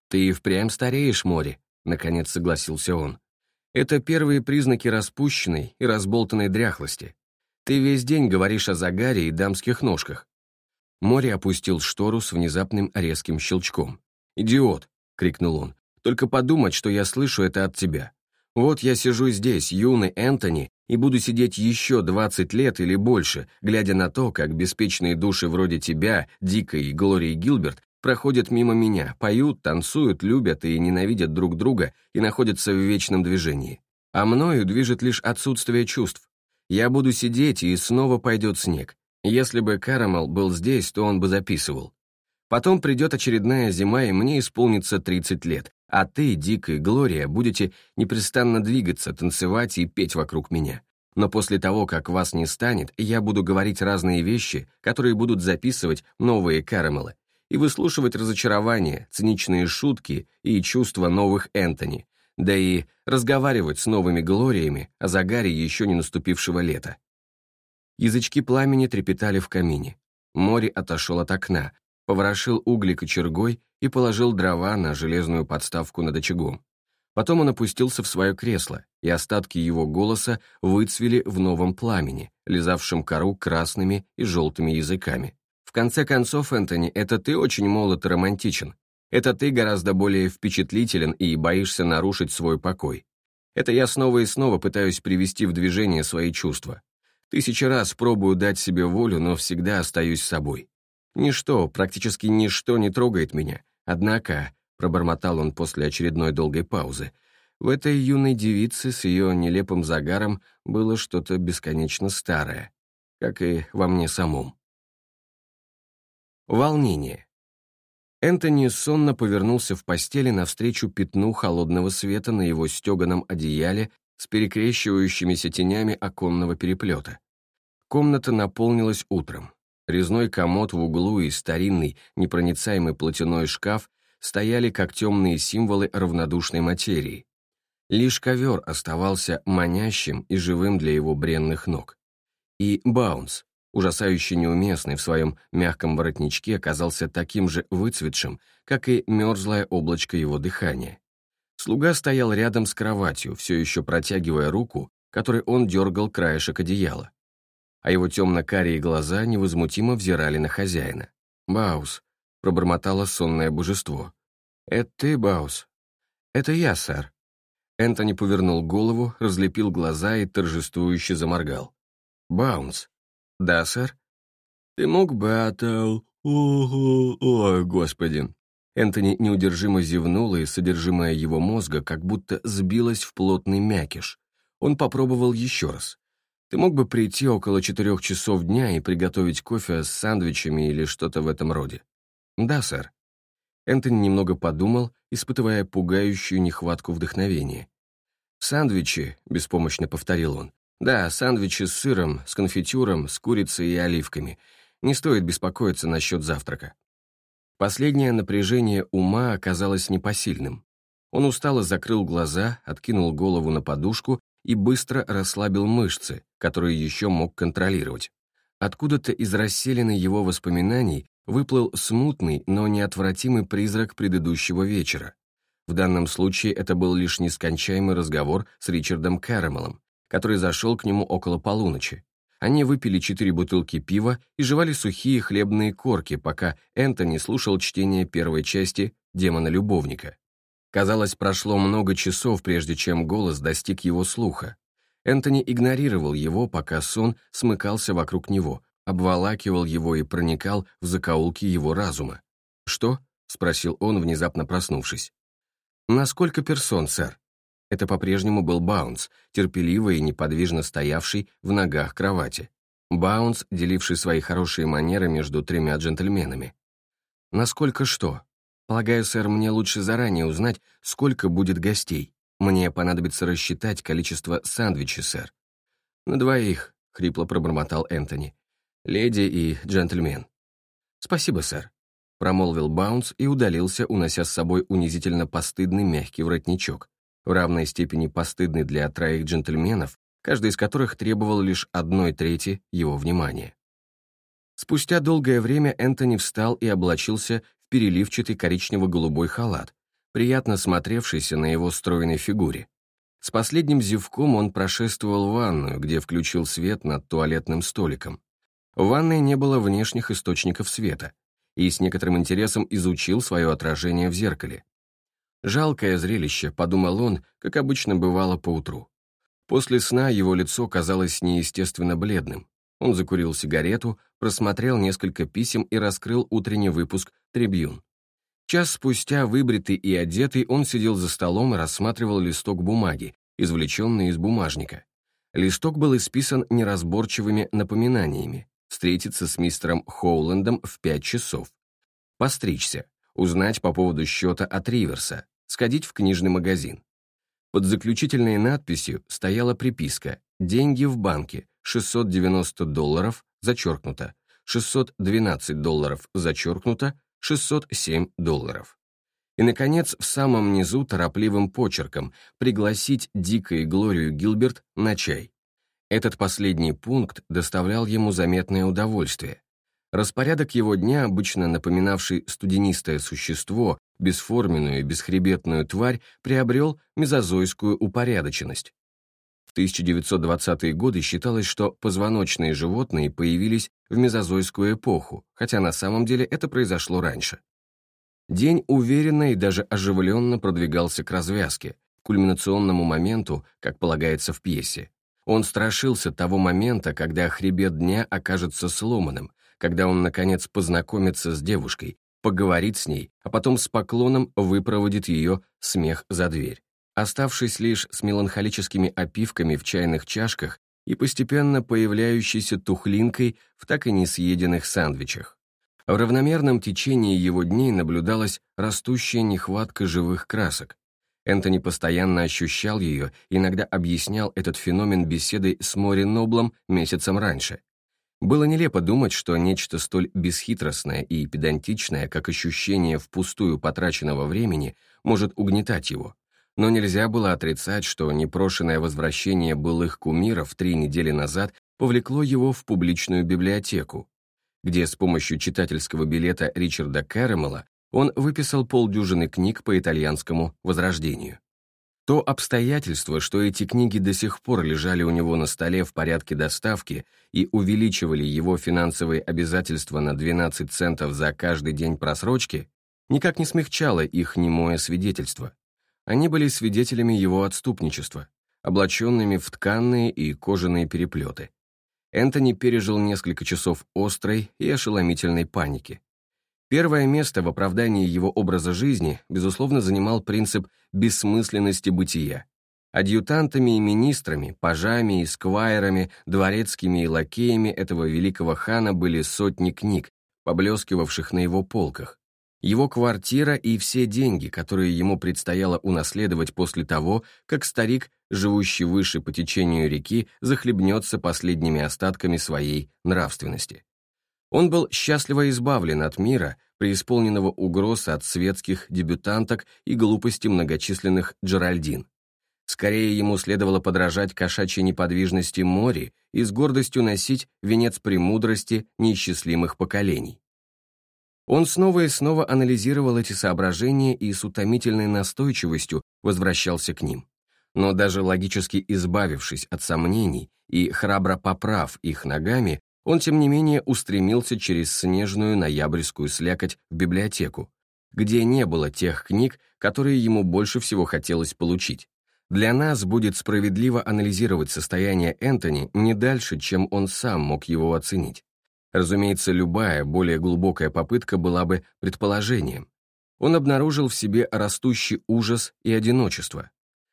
«Ты и впрямь стареешь, Мори», — наконец согласился он. «Это первые признаки распущенной и разболтанной дряхлости. Ты весь день говоришь о загаре и дамских ножках». Мори опустил штору с внезапным резким щелчком. «Идиот!» — крикнул он. «Только подумать, что я слышу это от тебя. Вот я сижу здесь, юный Энтони, и буду сидеть еще 20 лет или больше, глядя на то, как беспечные души вроде тебя, Дика и Глории Гилберт проходят мимо меня, поют, танцуют, любят и ненавидят друг друга и находятся в вечном движении. А мною движет лишь отсутствие чувств. Я буду сидеть, и снова пойдет снег. Если бы Карамел был здесь, то он бы записывал. Потом придет очередная зима, и мне исполнится 30 лет, а ты, Дик и Глория, будете непрестанно двигаться, танцевать и петь вокруг меня. Но после того, как вас не станет, я буду говорить разные вещи, которые будут записывать новые Карамелы, и выслушивать разочарования, циничные шутки и чувства новых Энтони, да и разговаривать с новыми Глориями о загаре еще не наступившего лета. Язычки пламени трепетали в камине. Море отошел от окна, поворошил угли кочергой и положил дрова на железную подставку над очагом. Потом он опустился в свое кресло, и остатки его голоса выцвели в новом пламени, лизавшем кору красными и желтыми языками. В конце концов, Энтони, это ты очень молод и романтичен. Это ты гораздо более впечатлителен и боишься нарушить свой покой. Это я снова и снова пытаюсь привести в движение свои чувства. Тысячи раз пробую дать себе волю, но всегда остаюсь собой. Ничто, практически ничто не трогает меня. Однако, пробормотал он после очередной долгой паузы, в этой юной девице с ее нелепым загаром было что-то бесконечно старое, как и во мне самом. Волнение. Энтони сонно повернулся в постели навстречу пятну холодного света на его стеганом одеяле с перекрещивающимися тенями оконного переплета. Комната наполнилась утром. Резной комод в углу и старинный, непроницаемый платяной шкаф стояли как темные символы равнодушной материи. Лишь ковер оставался манящим и живым для его бренных ног. И Баунс, ужасающе неуместный в своем мягком воротничке, оказался таким же выцветшим, как и мерзлое облачко его дыхания. Слуга стоял рядом с кроватью, все еще протягивая руку, которой он дергал краешек одеяла. А его темно-карие глаза невозмутимо взирали на хозяина. «Баус», — пробормотало сонное божество. «Это ты, Баус?» «Это я, сэр». Энтони повернул голову, разлепил глаза и торжествующе заморгал. «Баунс, «Да, сэр?» «Ты мог бы, отел... Ого... Ой, господи!» Энтони неудержимо зевнул, и содержимое его мозга как будто сбилось в плотный мякиш. Он попробовал еще раз. «Ты мог бы прийти около четырех часов дня и приготовить кофе с сэндвичами или что-то в этом роде?» «Да, сэр». Энтони немного подумал, испытывая пугающую нехватку вдохновения. «Сэндвичи», — беспомощно повторил он. «Да, сэндвичи с сыром, с конфитюром, с курицей и оливками. Не стоит беспокоиться насчет завтрака». Последнее напряжение ума оказалось непосильным. Он устало закрыл глаза, откинул голову на подушку и быстро расслабил мышцы, которые еще мог контролировать. Откуда-то из расселенной его воспоминаний выплыл смутный, но неотвратимый призрак предыдущего вечера. В данном случае это был лишь нескончаемый разговор с Ричардом Кэрэмелом, который зашел к нему около полуночи. Они выпили четыре бутылки пива и жевали сухие хлебные корки, пока Энтони слушал чтение первой части «Демона-любовника». Казалось, прошло много часов, прежде чем голос достиг его слуха. Энтони игнорировал его, пока сон смыкался вокруг него, обволакивал его и проникал в закоулки его разума. «Что?» — спросил он, внезапно проснувшись. «На сколько персон, сэр?» Это по-прежнему был Баунс, терпеливо и неподвижно стоявший в ногах кровати. Баунс, деливший свои хорошие манеры между тремя джентльменами. «Насколько что?» Полагаю, сэр, мне лучше заранее узнать, сколько будет гостей. Мне понадобится рассчитать количество сэндвичей, сэр. На двоих, — хрипло пробормотал Энтони. Леди и джентльмен. Спасибо, сэр. Промолвил Баунс и удалился, унося с собой унизительно постыдный мягкий воротничок, в равной степени постыдный для троих джентльменов, каждый из которых требовал лишь одной трети его внимания. Спустя долгое время Энтони встал и облачился переливчатый коричнево-голубой халат, приятно смотревшийся на его стройной фигуре. С последним зевком он прошествовал в ванную, где включил свет над туалетным столиком. В ванной не было внешних источников света, и с некоторым интересом изучил свое отражение в зеркале. «Жалкое зрелище», — подумал он, как обычно бывало поутру. После сна его лицо казалось неестественно бледным. Он закурил сигарету, просмотрел несколько писем и раскрыл утренний выпуск «Трибьюн». Час спустя, выбритый и одетый, он сидел за столом и рассматривал листок бумаги, извлеченный из бумажника. Листок был исписан неразборчивыми напоминаниями. Встретиться с мистером Хоулендом в пять часов. Постричься. Узнать по поводу счета от Риверса. Сходить в книжный магазин. Под заключительной надписью стояла приписка «Деньги в банке, 690 долларов, зачеркнуто, 612 долларов, зачеркнуто, 607 долларов. И, наконец, в самом низу торопливым почерком пригласить Дика и Глорию Гилберт на чай. Этот последний пункт доставлял ему заметное удовольствие. Распорядок его дня, обычно напоминавший студенистое существо, бесформенную и бесхребетную тварь, приобрел мезозойскую упорядоченность. В 1920-е годы считалось, что позвоночные животные появились в мезозойскую эпоху, хотя на самом деле это произошло раньше. День уверенно и даже оживленно продвигался к развязке, кульминационному моменту, как полагается в пьесе. Он страшился того момента, когда хребет дня окажется сломанным, когда он, наконец, познакомится с девушкой, поговорит с ней, а потом с поклоном выпроводит ее смех за дверь оставшись лишь с меланхолическими опивками в чайных чашках и постепенно появляющейся тухлинкой в так и не съеденных сандвичах. В равномерном течении его дней наблюдалась растущая нехватка живых красок. Энтони постоянно ощущал ее, иногда объяснял этот феномен беседой с Мори Ноблом месяцем раньше. Было нелепо думать, что нечто столь бесхитростное и педантичное, как ощущение впустую потраченного времени, может угнетать его. Но нельзя было отрицать, что непрошенное возвращение былых кумиров три недели назад повлекло его в публичную библиотеку, где с помощью читательского билета Ричарда Кэрэмела он выписал полдюжины книг по итальянскому возрождению. То обстоятельство, что эти книги до сих пор лежали у него на столе в порядке доставки и увеличивали его финансовые обязательства на 12 центов за каждый день просрочки, никак не смягчало их немое свидетельство. Они были свидетелями его отступничества, облаченными в тканные и кожаные переплеты. Энтони пережил несколько часов острой и ошеломительной паники. Первое место в оправдании его образа жизни, безусловно, занимал принцип бессмысленности бытия. Адъютантами и министрами, пажами и сквайрами, дворецкими и лакеями этого великого хана были сотни книг, поблескивавших на его полках. Его квартира и все деньги, которые ему предстояло унаследовать после того, как старик, живущий выше по течению реки, захлебнется последними остатками своей нравственности. Он был счастливо избавлен от мира, преисполненного угроз от светских дебютанток и глупости многочисленных Джеральдин. Скорее ему следовало подражать кошачьей неподвижности Мори и с гордостью носить венец премудрости неисчислимых поколений. Он снова и снова анализировал эти соображения и с утомительной настойчивостью возвращался к ним. Но даже логически избавившись от сомнений и храбро поправ их ногами, он, тем не менее, устремился через снежную ноябрьскую слякоть в библиотеку, где не было тех книг, которые ему больше всего хотелось получить. Для нас будет справедливо анализировать состояние Энтони не дальше, чем он сам мог его оценить. Разумеется, любая более глубокая попытка была бы предположением. Он обнаружил в себе растущий ужас и одиночество.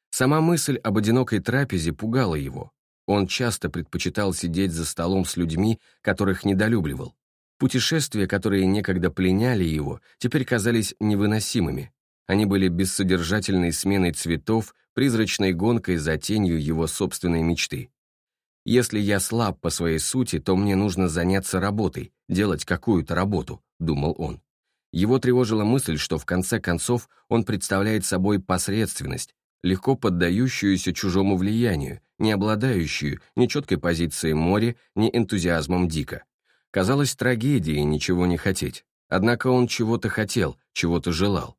Сама мысль об одинокой трапезе пугала его. Он часто предпочитал сидеть за столом с людьми, которых недолюбливал. Путешествия, которые некогда пленяли его, теперь казались невыносимыми. Они были бессодержательной сменой цветов, призрачной гонкой за тенью его собственной мечты. «Если я слаб по своей сути, то мне нужно заняться работой, делать какую-то работу», — думал он. Его тревожила мысль, что в конце концов он представляет собой посредственность, легко поддающуюся чужому влиянию, не обладающую ни четкой позицией море, ни энтузиазмом Дика. Казалось трагедией ничего не хотеть. Однако он чего-то хотел, чего-то желал.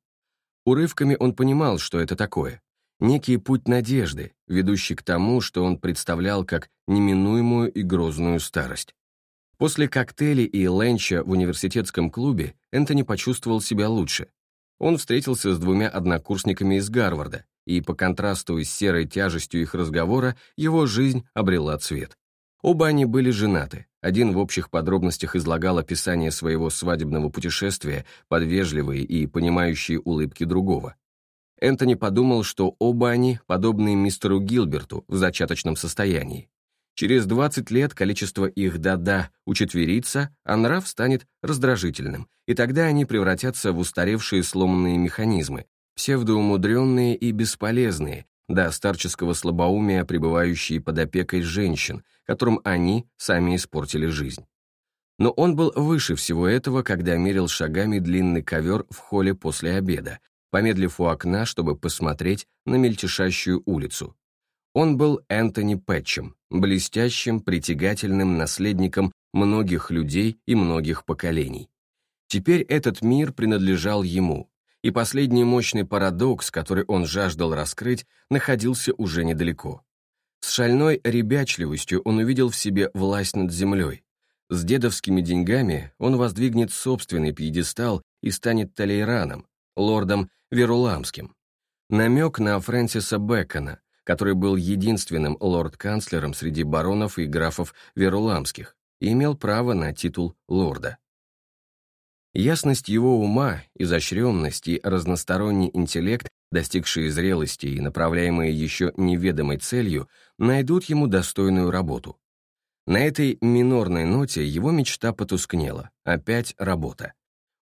Урывками он понимал, что это такое некий путь надежды, ведущий к тому, что он представлял как неминуемую и грозную старость. После коктейлей и ленча в университетском клубе Энтони почувствовал себя лучше. Он встретился с двумя однокурсниками из Гарварда, и по контрасту с серой тяжестью их разговора его жизнь обрела цвет. Оба они были женаты. Один в общих подробностях излагал описание своего свадебного путешествия под вежливые и понимающие улыбки другого. Энтони подумал, что оба они подобны мистеру Гилберту в зачаточном состоянии. Через 20 лет количество их «да-да» учетверится, а нрав станет раздражительным, и тогда они превратятся в устаревшие сломанные механизмы, псевдоумудренные и бесполезные, до старческого слабоумия, пребывающие под опекой женщин, которым они сами испортили жизнь. Но он был выше всего этого, когда мерил шагами длинный ковер в холле после обеда, помедлив у окна, чтобы посмотреть на мельтешащую улицу. Он был Энтони Пэтчем, блестящим, притягательным наследником многих людей и многих поколений. Теперь этот мир принадлежал ему, и последний мощный парадокс, который он жаждал раскрыть, находился уже недалеко. С шальной ребячливостью он увидел в себе власть над землей. С дедовскими деньгами он воздвигнет собственный пьедестал и станет Талейраном, лордом Веруламским. Намек на Фрэнсиса Бэкона, который был единственным лорд-канцлером среди баронов и графов Веруламских и имел право на титул лорда. Ясность его ума, изощренность и разносторонний интеллект, достигшие зрелости и направляемые еще неведомой целью, найдут ему достойную работу. На этой минорной ноте его мечта потускнела, опять работа.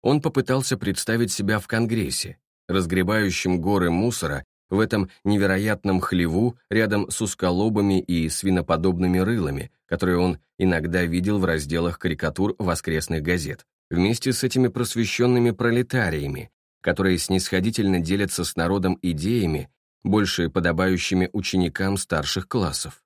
Он попытался представить себя в Конгрессе, разгребающим горы мусора в этом невероятном хлеву рядом с усколобами и свиноподобными рылами, которые он иногда видел в разделах карикатур воскресных газет, вместе с этими просвещенными пролетариями, которые снисходительно делятся с народом идеями, больше подобающими ученикам старших классов.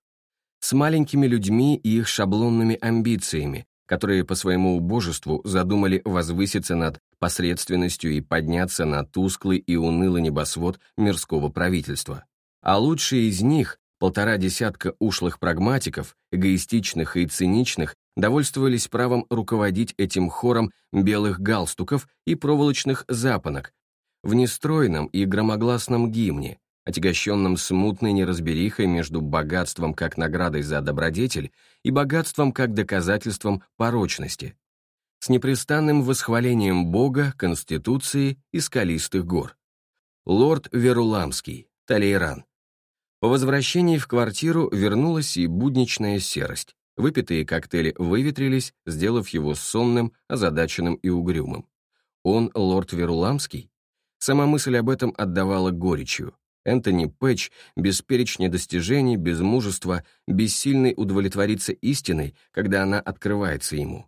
С маленькими людьми и их шаблонными амбициями, которые по своему убожеству задумали возвыситься над посредственностью и подняться на тусклый и унылый небосвод мирского правительства. А лучшие из них, полтора десятка ушлых прагматиков, эгоистичных и циничных, довольствовались правом руководить этим хором белых галстуков и проволочных запонок в нестройном и громогласном гимне, отягощенном смутной неразберихой между богатством как наградой за добродетель и богатством как доказательством порочности, с непрестанным восхвалением Бога, Конституции и скалистых гор. Лорд Веруламский, Талейран. По возвращении в квартиру вернулась и будничная серость. Выпитые коктейли выветрились, сделав его сонным, озадаченным и угрюмым. Он лорд Веруламский? Сама мысль об этом отдавала горечью. Энтони Пэтч без перечня достижений, без мужества, бессильный удовлетвориться истиной, когда она открывается ему.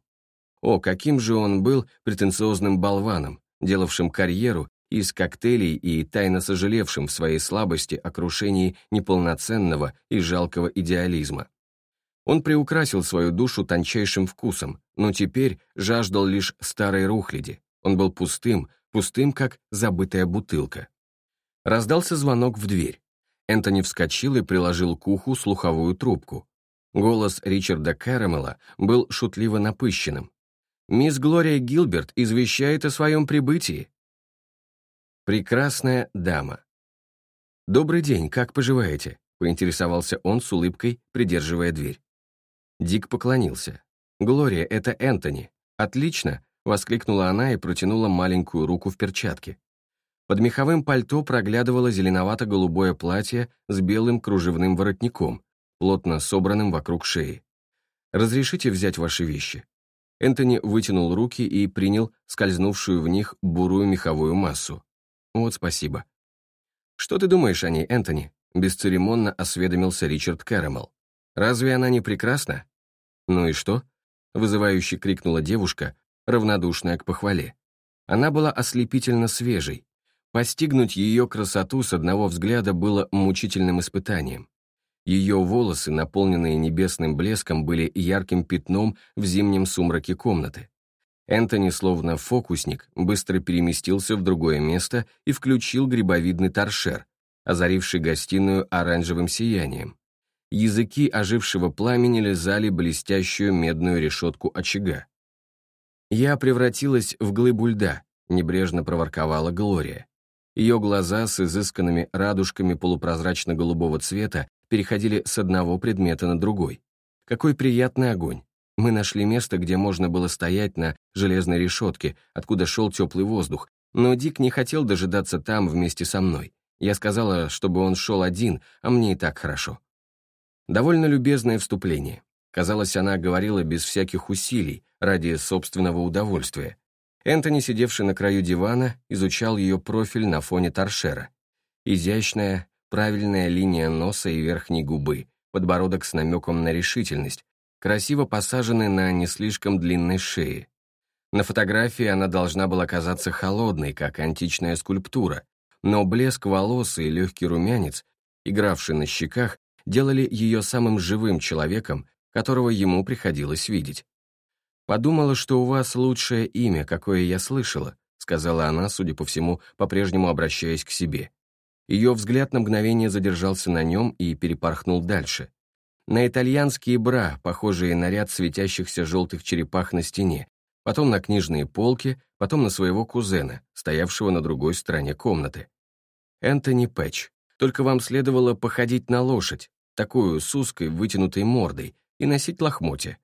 О, каким же он был претенциозным болваном, делавшим карьеру из коктейлей и тайно сожалевшим в своей слабости о крушении неполноценного и жалкого идеализма. Он приукрасил свою душу тончайшим вкусом, но теперь жаждал лишь старой рухляди. Он был пустым, пустым, как забытая бутылка. Раздался звонок в дверь. Энтони вскочил и приложил к уху слуховую трубку. Голос Ричарда Кэрэмела был шутливо напыщенным. «Мисс Глория Гилберт извещает о своем прибытии». Прекрасная дама. «Добрый день, как поживаете?» — поинтересовался он с улыбкой, придерживая дверь. Дик поклонился. «Глория, это Энтони. Отлично!» — воскликнула она и протянула маленькую руку в перчатке. Под меховым пальто проглядывало зеленовато-голубое платье с белым кружевным воротником, плотно собранным вокруг шеи. «Разрешите взять ваши вещи?» Энтони вытянул руки и принял скользнувшую в них бурую меховую массу. «Вот спасибо». «Что ты думаешь о ней, Энтони?» бесцеремонно осведомился Ричард Кэрэмэл. «Разве она не прекрасна?» «Ну и что?» — вызывающе крикнула девушка, равнодушная к похвале. Она была ослепительно свежей, Постигнуть ее красоту с одного взгляда было мучительным испытанием. Ее волосы, наполненные небесным блеском, были ярким пятном в зимнем сумраке комнаты. Энтони, словно фокусник, быстро переместился в другое место и включил грибовидный торшер, озаривший гостиную оранжевым сиянием. Языки ожившего пламени лизали блестящую медную решетку очага. «Я превратилась в глыбу льда», — небрежно проворковала Глория. Ее глаза с изысканными радужками полупрозрачно-голубого цвета переходили с одного предмета на другой. Какой приятный огонь. Мы нашли место, где можно было стоять на железной решетке, откуда шел теплый воздух, но Дик не хотел дожидаться там вместе со мной. Я сказала, чтобы он шел один, а мне и так хорошо. Довольно любезное вступление. Казалось, она говорила без всяких усилий, ради собственного удовольствия, Энтони, сидевший на краю дивана, изучал ее профиль на фоне торшера. Изящная, правильная линия носа и верхней губы, подбородок с намеком на решительность, красиво посаженный на не слишком длинной шее. На фотографии она должна была казаться холодной, как античная скульптура, но блеск волос и легкий румянец, игравший на щеках, делали ее самым живым человеком, которого ему приходилось видеть. «Подумала, что у вас лучшее имя, какое я слышала», сказала она, судя по всему, по-прежнему обращаясь к себе. Ее взгляд на мгновение задержался на нем и перепорхнул дальше. На итальянские бра, похожие на ряд светящихся желтых черепах на стене, потом на книжные полки, потом на своего кузена, стоявшего на другой стороне комнаты. Энтони Пэтч. Только вам следовало походить на лошадь, такую с узкой вытянутой мордой, и носить лохмотья.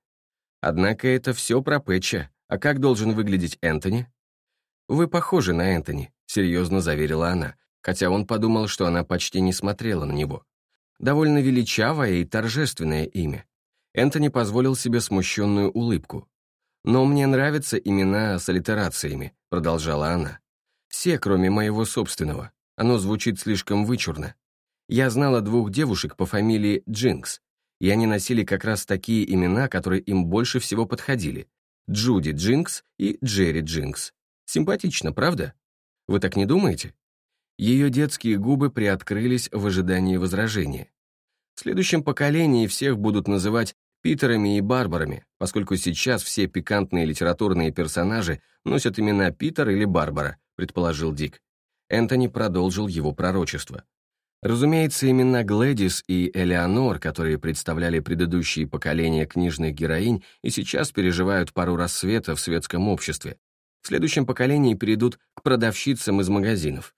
Однако это все про Пэтча. А как должен выглядеть Энтони? «Вы похожи на Энтони», — серьезно заверила она, хотя он подумал, что она почти не смотрела на него. Довольно величавое и торжественное имя. Энтони позволил себе смущенную улыбку. «Но мне нравятся имена с аллитерациями», — продолжала она. «Все, кроме моего собственного. Оно звучит слишком вычурно. Я знала двух девушек по фамилии Джинкс, и они носили как раз такие имена, которые им больше всего подходили. Джуди Джинкс и Джерри Джинкс. Симпатично, правда? Вы так не думаете? Ее детские губы приоткрылись в ожидании возражения. В следующем поколении всех будут называть Питерами и Барбарами, поскольку сейчас все пикантные литературные персонажи носят имена Питер или Барбара, предположил Дик. Энтони продолжил его пророчество. Разумеется, имена Глэдис и Элеонор, которые представляли предыдущие поколения книжных героинь и сейчас переживают пару рассвета в светском обществе, в следующем поколении перейдут к продавщицам из магазинов.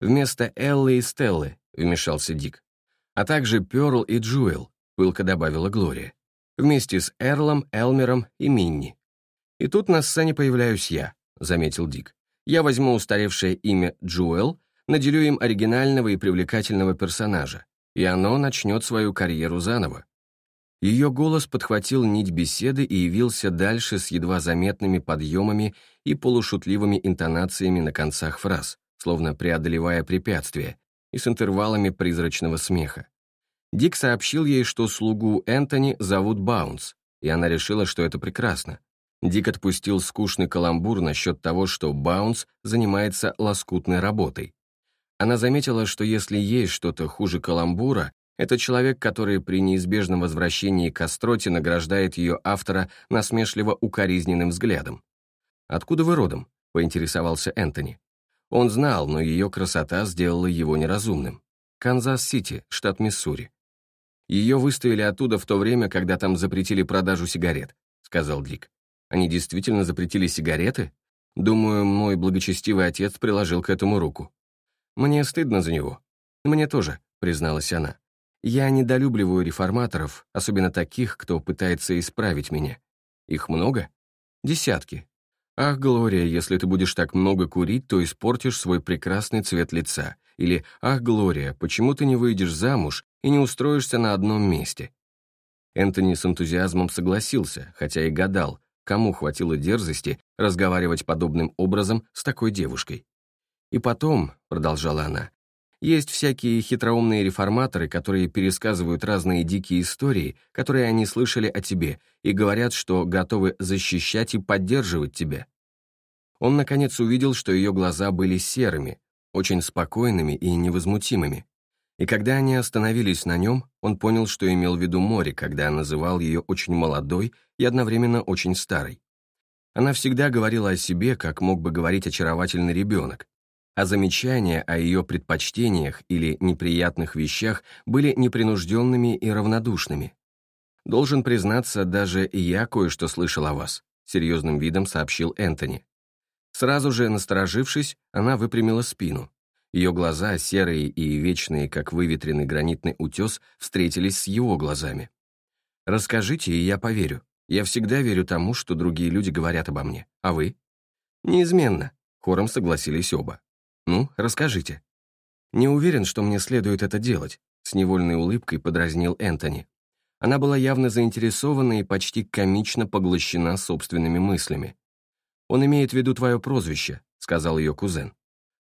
Вместо Эллы и Стеллы вмешался Дик, а также Пёрл и Джуэл, пылко добавила Глория, вместе с Эрлом, Элмером и Минни. И тут на сцене появляюсь я, заметил Дик. Я возьму устаревшее имя Джуэл, наделю им оригинального и привлекательного персонажа, и оно начнет свою карьеру заново. Ее голос подхватил нить беседы и явился дальше с едва заметными подъемами и полушутливыми интонациями на концах фраз, словно преодолевая препятствия, и с интервалами призрачного смеха. Дик сообщил ей, что слугу Энтони зовут Баунс, и она решила, что это прекрасно. Дик отпустил скучный каламбур насчет того, что Баундс занимается лоскутной работой. Она заметила, что если есть что-то хуже каламбура, это человек, который при неизбежном возвращении к остроте награждает ее автора насмешливо-укоризненным взглядом. «Откуда вы родом?» — поинтересовался Энтони. Он знал, но ее красота сделала его неразумным. Канзас-Сити, штат Миссури. Ее выставили оттуда в то время, когда там запретили продажу сигарет, сказал Дик. Они действительно запретили сигареты? Думаю, мой благочестивый отец приложил к этому руку. Мне стыдно за него. Мне тоже, призналась она. Я недолюбливаю реформаторов, особенно таких, кто пытается исправить меня. Их много? Десятки. Ах, Глория, если ты будешь так много курить, то испортишь свой прекрасный цвет лица. Или «Ах, Глория, почему ты не выйдешь замуж и не устроишься на одном месте?» Энтони с энтузиазмом согласился, хотя и гадал, кому хватило дерзости разговаривать подобным образом с такой девушкой. «И потом», — продолжала она, есть всякие хитроумные реформаторы, которые пересказывают разные дикие истории, которые они слышали о тебе, и говорят, что готовы защищать и поддерживать тебя. Он, наконец, увидел, что ее глаза были серыми, очень спокойными и невозмутимыми. И когда они остановились на нем, он понял, что имел в виду море, когда называл ее очень молодой и одновременно очень старой. Она всегда говорила о себе, как мог бы говорить очаровательный ребенок, а замечания о ее предпочтениях или неприятных вещах были непринужденными и равнодушными. «Должен признаться, даже я кое-что слышал о вас», серьезным видом сообщил Энтони. Сразу же, насторожившись, она выпрямила спину. Ее глаза, серые и вечные, как выветренный гранитный утес, встретились с его глазами. «Расскажите, и я поверю. Я всегда верю тому, что другие люди говорят обо мне. А вы?» «Неизменно», — хором согласились оба. «Ну, расскажите». «Не уверен, что мне следует это делать», — с невольной улыбкой подразнил Энтони. Она была явно заинтересована и почти комично поглощена собственными мыслями. «Он имеет в виду твое прозвище», — сказал ее кузен.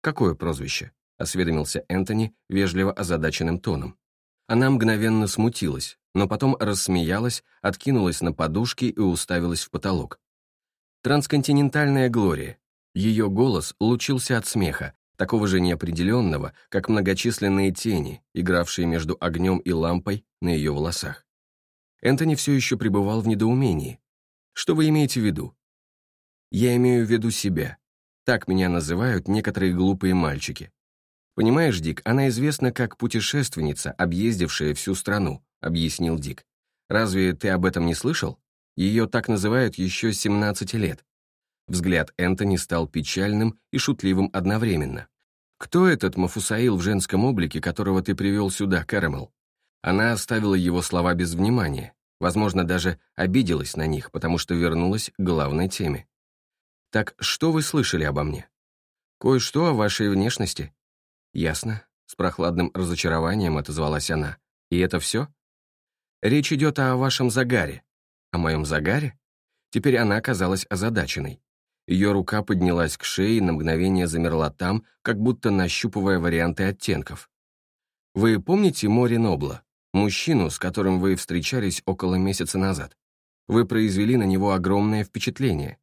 «Какое прозвище?» — осведомился Энтони вежливо озадаченным тоном. Она мгновенно смутилась, но потом рассмеялась, откинулась на подушки и уставилась в потолок. Трансконтинентальная Глория. Ее голос лучился от смеха, такого же неопределенного, как многочисленные тени, игравшие между огнем и лампой на ее волосах. Энтони все еще пребывал в недоумении. «Что вы имеете в виду?» «Я имею в виду себя. Так меня называют некоторые глупые мальчики. Понимаешь, Дик, она известна как путешественница, объездившая всю страну», — объяснил Дик. «Разве ты об этом не слышал? Ее так называют еще 17 лет. Взгляд Энтони стал печальным и шутливым одновременно. «Кто этот Мафусаил в женском облике, которого ты привел сюда, Кэрэмэл?» Она оставила его слова без внимания, возможно, даже обиделась на них, потому что вернулась к главной теме. «Так что вы слышали обо мне?» «Кое-что о вашей внешности». «Ясно», — с прохладным разочарованием отозвалась она. «И это все?» «Речь идет о вашем загаре». «О моем загаре?» Теперь она казалась озадаченной. Ее рука поднялась к шее и на мгновение замерла там, как будто нащупывая варианты оттенков. «Вы помните Мори Нобла, мужчину, с которым вы встречались около месяца назад? Вы произвели на него огромное впечатление».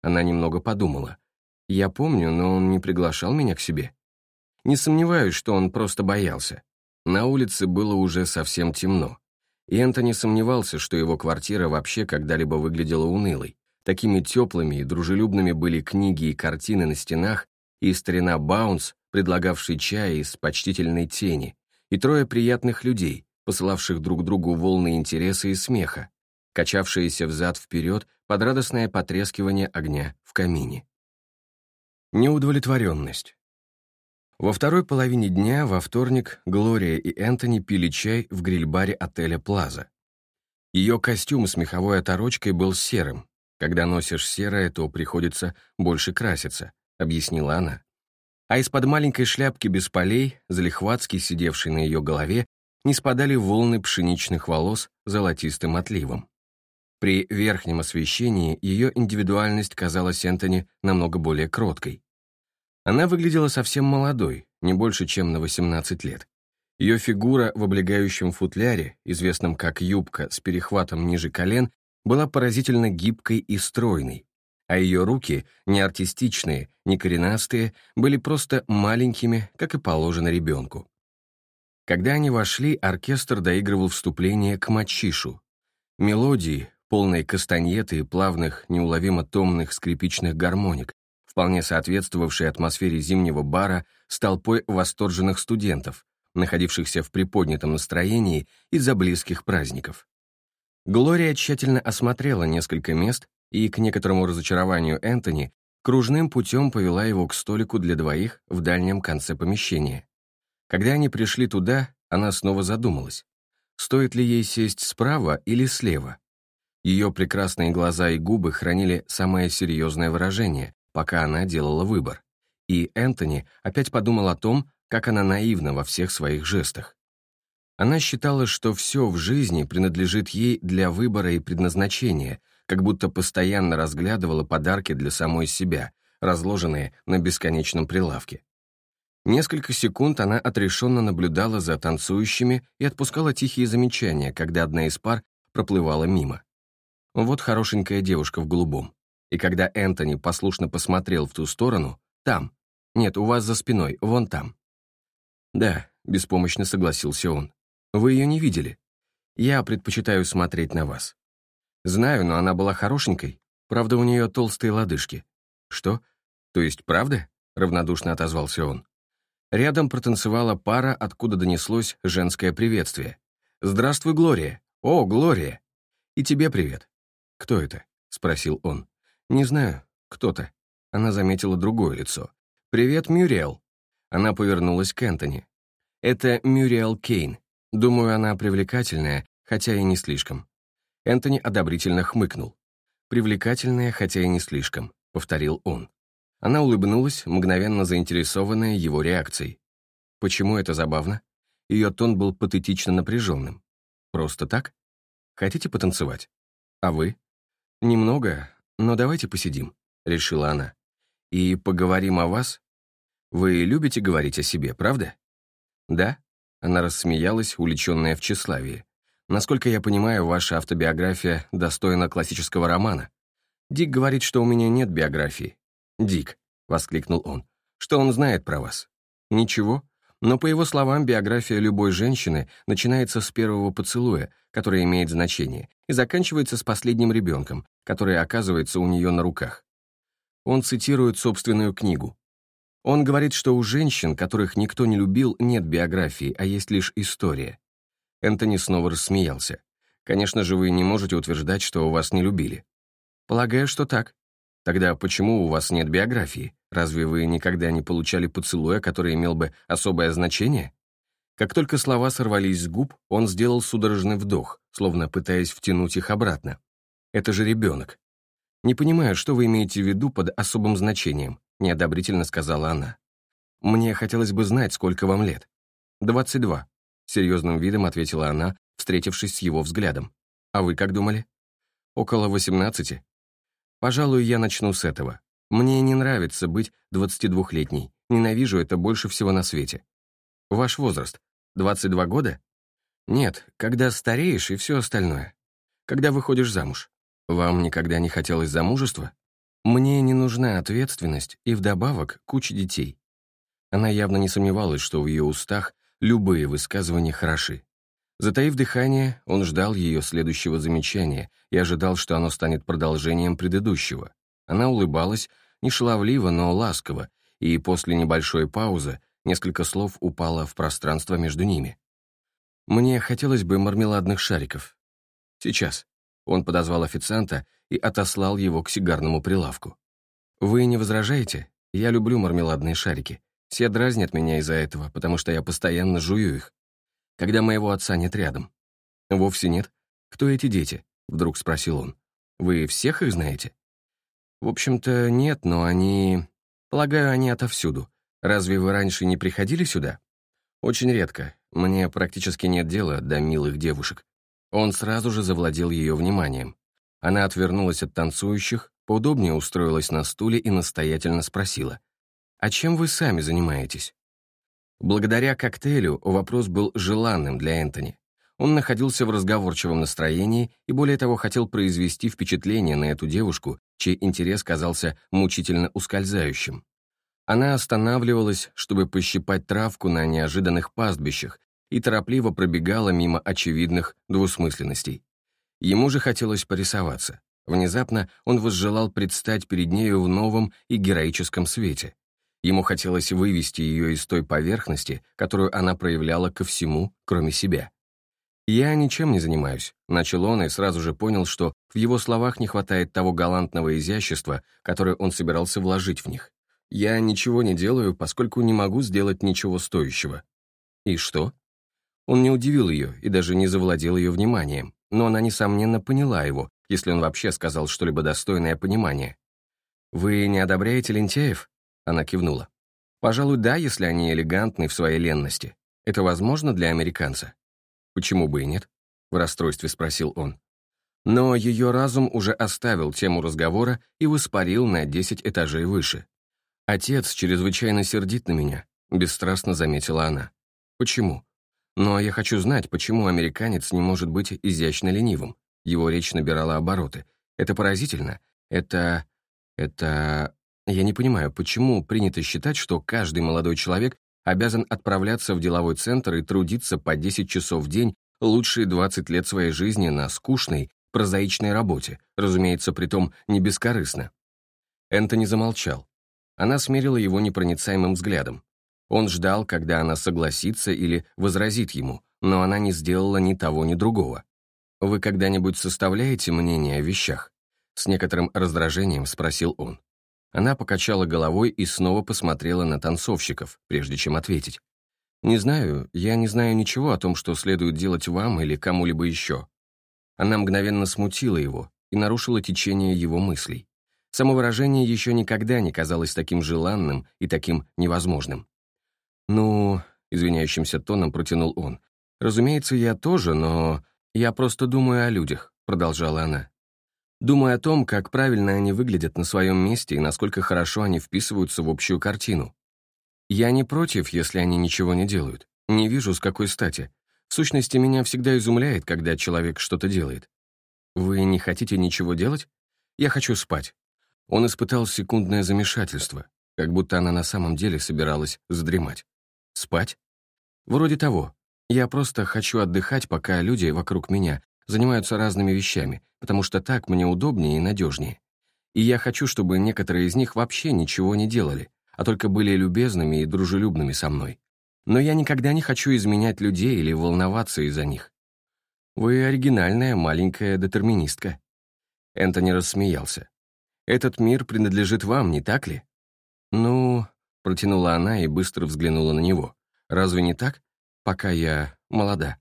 Она немного подумала. «Я помню, но он не приглашал меня к себе. Не сомневаюсь, что он просто боялся. На улице было уже совсем темно. И Энтони сомневался, что его квартира вообще когда-либо выглядела унылой. Такими теплыми и дружелюбными были книги и картины на стенах, и старина Баунс, предлагавший чай из почтительной тени, и трое приятных людей, посылавших друг другу волны интереса и смеха, качавшиеся взад-вперед под радостное потрескивание огня в камине. Неудовлетворенность. Во второй половине дня, во вторник, Глория и Энтони пили чай в гриль-баре отеля «Плаза». Ее костюм с меховой оторочкой был серым, когда носишь серое, то приходится больше краситься», — объяснила она. А из-под маленькой шляпки без полей, залихватски сидевшей на ее голове, не спадали волны пшеничных волос золотистым отливом. При верхнем освещении ее индивидуальность казалась Энтони намного более кроткой. Она выглядела совсем молодой, не больше, чем на 18 лет. Ее фигура в облегающем футляре, известном как юбка с перехватом ниже колен, была поразительно гибкой и стройной, а ее руки, не артистичные, не коренастые, были просто маленькими, как и положено ребенку. Когда они вошли, оркестр доигрывал вступление к мачишу. Мелодии, полные кастаньеты и плавных, неуловимо томных скрипичных гармоник, вполне соответствовавшие атмосфере зимнего бара с толпой восторженных студентов, находившихся в приподнятом настроении из-за близких праздников. Глория тщательно осмотрела несколько мест и, к некоторому разочарованию Энтони, кружным путем повела его к столику для двоих в дальнем конце помещения. Когда они пришли туда, она снова задумалась, стоит ли ей сесть справа или слева. Ее прекрасные глаза и губы хранили самое серьезное выражение, пока она делала выбор. И Энтони опять подумал о том, как она наивна во всех своих жестах. Она считала, что все в жизни принадлежит ей для выбора и предназначения, как будто постоянно разглядывала подарки для самой себя, разложенные на бесконечном прилавке. Несколько секунд она отрешенно наблюдала за танцующими и отпускала тихие замечания, когда одна из пар проплывала мимо. Вот хорошенькая девушка в голубом. И когда Энтони послушно посмотрел в ту сторону, там. Нет, у вас за спиной, вон там. «Да», — беспомощно согласился он. «Вы ее не видели. Я предпочитаю смотреть на вас». «Знаю, но она была хорошенькой. Правда, у нее толстые лодыжки». «Что? То есть правда?» — равнодушно отозвался он. Рядом протанцевала пара, откуда донеслось женское приветствие. «Здравствуй, Глория! О, Глория! И тебе привет!» «Кто это?» — спросил он. «Не знаю. Кто-то». Она заметила другое лицо. «Привет, Мюриэл!» Она повернулась к Энтони. «Это Мюриэл Кейн. Думаю, она привлекательная, хотя и не слишком». Энтони одобрительно хмыкнул. «Привлекательная, хотя и не слишком», — повторил он. Она улыбнулась, мгновенно заинтересованная его реакцией. Почему это забавно? Ее тон был патетично напряженным. «Просто так? Хотите потанцевать? А вы?» «Немного, но давайте посидим», — решила она. «И поговорим о вас вы любите говорить о себе, правда? Да? Она рассмеялась, увлеченная в тщеславии. Насколько я понимаю, ваша автобиография достойна классического романа. Дик говорит, что у меня нет биографии. Дик, воскликнул он. Что он знает про вас? Ничего. Но, по его словам, биография любой женщины начинается с первого поцелуя, который имеет значение, и заканчивается с последним ребенком, который оказывается у нее на руках. Он цитирует собственную книгу он говорит, что у женщин, которых никто не любил, нет биографии, а есть лишь история. Энтони снова рассмеялся. «Конечно же, вы не можете утверждать, что вас не любили». «Полагаю, что так». «Тогда почему у вас нет биографии? Разве вы никогда не получали поцелуя, который имел бы особое значение?» Как только слова сорвались с губ, он сделал судорожный вдох, словно пытаясь втянуть их обратно. «Это же ребенок». «Не понимаю, что вы имеете в виду под особым значением неодобрительно сказала она. «Мне хотелось бы знать, сколько вам лет». «Двадцать два», — серьезным видом ответила она, встретившись с его взглядом. «А вы как думали?» «Около восемнадцати». «Пожалуй, я начну с этого. Мне не нравится быть двадцатидвухлетней. Ненавижу это больше всего на свете. Ваш возраст? Двадцать два года? Нет, когда стареешь и все остальное. Когда выходишь замуж. Вам никогда не хотелось замужества? Мне не нужна ответственность и вдобавок куча детей. Она явно не сомневалась, что в ее устах любые высказывания хороши. Затаив дыхание, он ждал ее следующего замечания и ожидал, что оно станет продолжением предыдущего. Она улыбалась, не шаловливо, но ласково, и после небольшой паузы несколько слов упало в пространство между ними. «Мне хотелось бы мармеладных шариков. Сейчас». Он подозвал официанта и отослал его к сигарному прилавку. «Вы не возражаете? Я люблю мармеладные шарики. Все дразнят меня из-за этого, потому что я постоянно жую их. Когда моего отца нет рядом». «Вовсе нет. Кто эти дети?» — вдруг спросил он. «Вы всех их знаете?» «В общем-то, нет, но они... Полагаю, они отовсюду. Разве вы раньше не приходили сюда?» «Очень редко. Мне практически нет дела до милых девушек. Он сразу же завладел ее вниманием. Она отвернулась от танцующих, поудобнее устроилась на стуле и настоятельно спросила. «А чем вы сами занимаетесь?» Благодаря коктейлю вопрос был желанным для Энтони. Он находился в разговорчивом настроении и, более того, хотел произвести впечатление на эту девушку, чей интерес казался мучительно ускользающим. Она останавливалась, чтобы пощипать травку на неожиданных пастбищах и торопливо пробегала мимо очевидных двусмысленностей. Ему же хотелось порисоваться. Внезапно он возжелал предстать перед нею в новом и героическом свете. Ему хотелось вывести ее из той поверхности, которую она проявляла ко всему, кроме себя. «Я ничем не занимаюсь», — начал он и сразу же понял, что в его словах не хватает того галантного изящества, которое он собирался вложить в них. «Я ничего не делаю, поскольку не могу сделать ничего стоящего». «И что?» Он не удивил ее и даже не завладел ее вниманием, но она, несомненно, поняла его, если он вообще сказал что-либо достойное понимания. «Вы не одобряете лентяев?» Она кивнула. «Пожалуй, да, если они элегантны в своей ленности. Это возможно для американца?» «Почему бы и нет?» — в расстройстве спросил он. Но ее разум уже оставил тему разговора и воспарил на десять этажей выше. «Отец чрезвычайно сердит на меня», — бесстрастно заметила она. «Почему?» «Но я хочу знать, почему американец не может быть изящно ленивым. Его речь набирала обороты. Это поразительно. Это... это... Я не понимаю, почему принято считать, что каждый молодой человек обязан отправляться в деловой центр и трудиться по 10 часов в день лучшие 20 лет своей жизни на скучной, прозаичной работе, разумеется, притом не бескорыстно. Энтони замолчал. Она смерила его непроницаемым взглядом. Он ждал, когда она согласится или возразит ему, но она не сделала ни того, ни другого. «Вы когда-нибудь составляете мнение о вещах?» С некоторым раздражением спросил он. Она покачала головой и снова посмотрела на танцовщиков, прежде чем ответить. «Не знаю, я не знаю ничего о том, что следует делать вам или кому-либо еще». Она мгновенно смутила его и нарушила течение его мыслей. Самовыражение еще никогда не казалось таким желанным и таким невозможным. «Ну...» — извиняющимся тоном протянул он. «Разумеется, я тоже, но я просто думаю о людях», — продолжала она. Думаю о том, как правильно они выглядят на своем месте и насколько хорошо они вписываются в общую картину. Я не против, если они ничего не делают. Не вижу, с какой стати. В сущности, меня всегда изумляет, когда человек что-то делает. Вы не хотите ничего делать? Я хочу спать. Он испытал секундное замешательство, как будто она на самом деле собиралась задремать. Спать? Вроде того. Я просто хочу отдыхать, пока люди вокруг меня занимаются разными вещами, потому что так мне удобнее и надежнее. И я хочу, чтобы некоторые из них вообще ничего не делали, а только были любезными и дружелюбными со мной. Но я никогда не хочу изменять людей или волноваться из-за них. Вы оригинальная маленькая детерминистка. Энтони рассмеялся. Этот мир принадлежит вам, не так ли? Ну, протянула она и быстро взглянула на него. Разве не так? Пока я молода.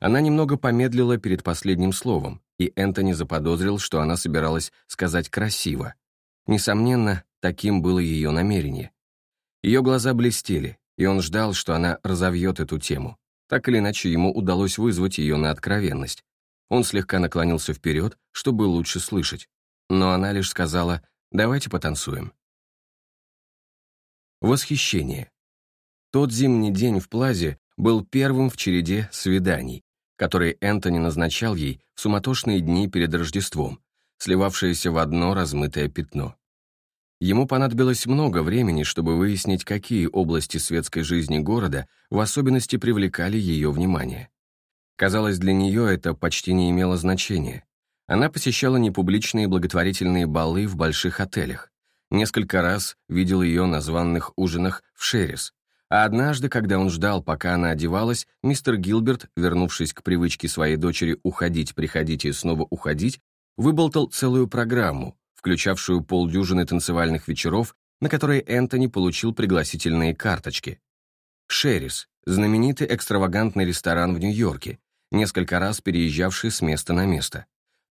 Она немного помедлила перед последним словом, и Энтони заподозрил, что она собиралась сказать «красиво». Несомненно, таким было ее намерение. Ее глаза блестели, и он ждал, что она разовьет эту тему. Так или иначе, ему удалось вызвать ее на откровенность. Он слегка наклонился вперед, чтобы лучше слышать. Но она лишь сказала «давайте потанцуем». Восхищение. Тот зимний день в Плазе был первым в череде свиданий, который Энтони назначал ей в суматошные дни перед Рождеством, сливавшиеся в одно размытое пятно. Ему понадобилось много времени, чтобы выяснить, какие области светской жизни города в особенности привлекали ее внимание. Казалось, для нее это почти не имело значения. Она посещала непубличные благотворительные балы в больших отелях. Несколько раз видел ее на званных ужинах в Шерис, а однажды, когда он ждал, пока она одевалась, мистер Гилберт, вернувшись к привычке своей дочери уходить, приходить и снова уходить, выболтал целую программу, включавшую полдюжины танцевальных вечеров, на которые Энтони получил пригласительные карточки. «Шерис» — знаменитый экстравагантный ресторан в Нью-Йорке, несколько раз переезжавший с места на место.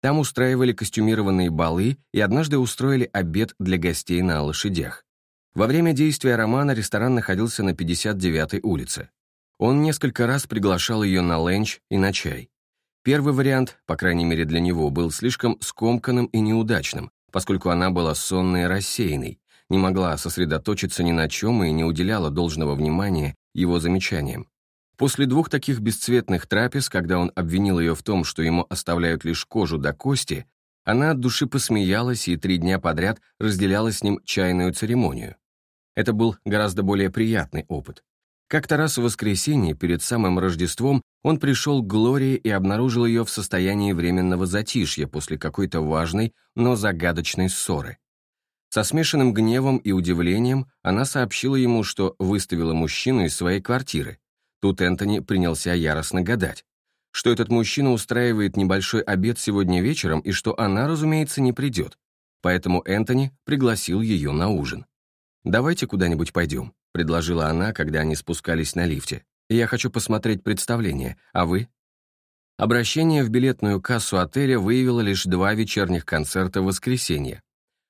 Там устраивали костюмированные балы и однажды устроили обед для гостей на лошадях. Во время действия романа ресторан находился на 59-й улице. Он несколько раз приглашал ее на ленч и на чай. Первый вариант, по крайней мере для него, был слишком скомканным и неудачным, поскольку она была сонной и рассеянной, не могла сосредоточиться ни на чем и не уделяла должного внимания его замечаниям. После двух таких бесцветных трапез, когда он обвинил ее в том, что ему оставляют лишь кожу до кости, она от души посмеялась и три дня подряд разделяла с ним чайную церемонию. Это был гораздо более приятный опыт. Как-то раз в воскресенье, перед самым Рождеством, он пришел к Глории и обнаружил ее в состоянии временного затишья после какой-то важной, но загадочной ссоры. Со смешанным гневом и удивлением она сообщила ему, что выставила мужчину из своей квартиры. Тут Энтони принялся яростно гадать, что этот мужчина устраивает небольшой обед сегодня вечером и что она, разумеется, не придет. Поэтому Энтони пригласил ее на ужин. «Давайте куда-нибудь пойдем», — предложила она, когда они спускались на лифте. «Я хочу посмотреть представление, а вы?» Обращение в билетную кассу отеля выявило лишь два вечерних концерта в воскресенье.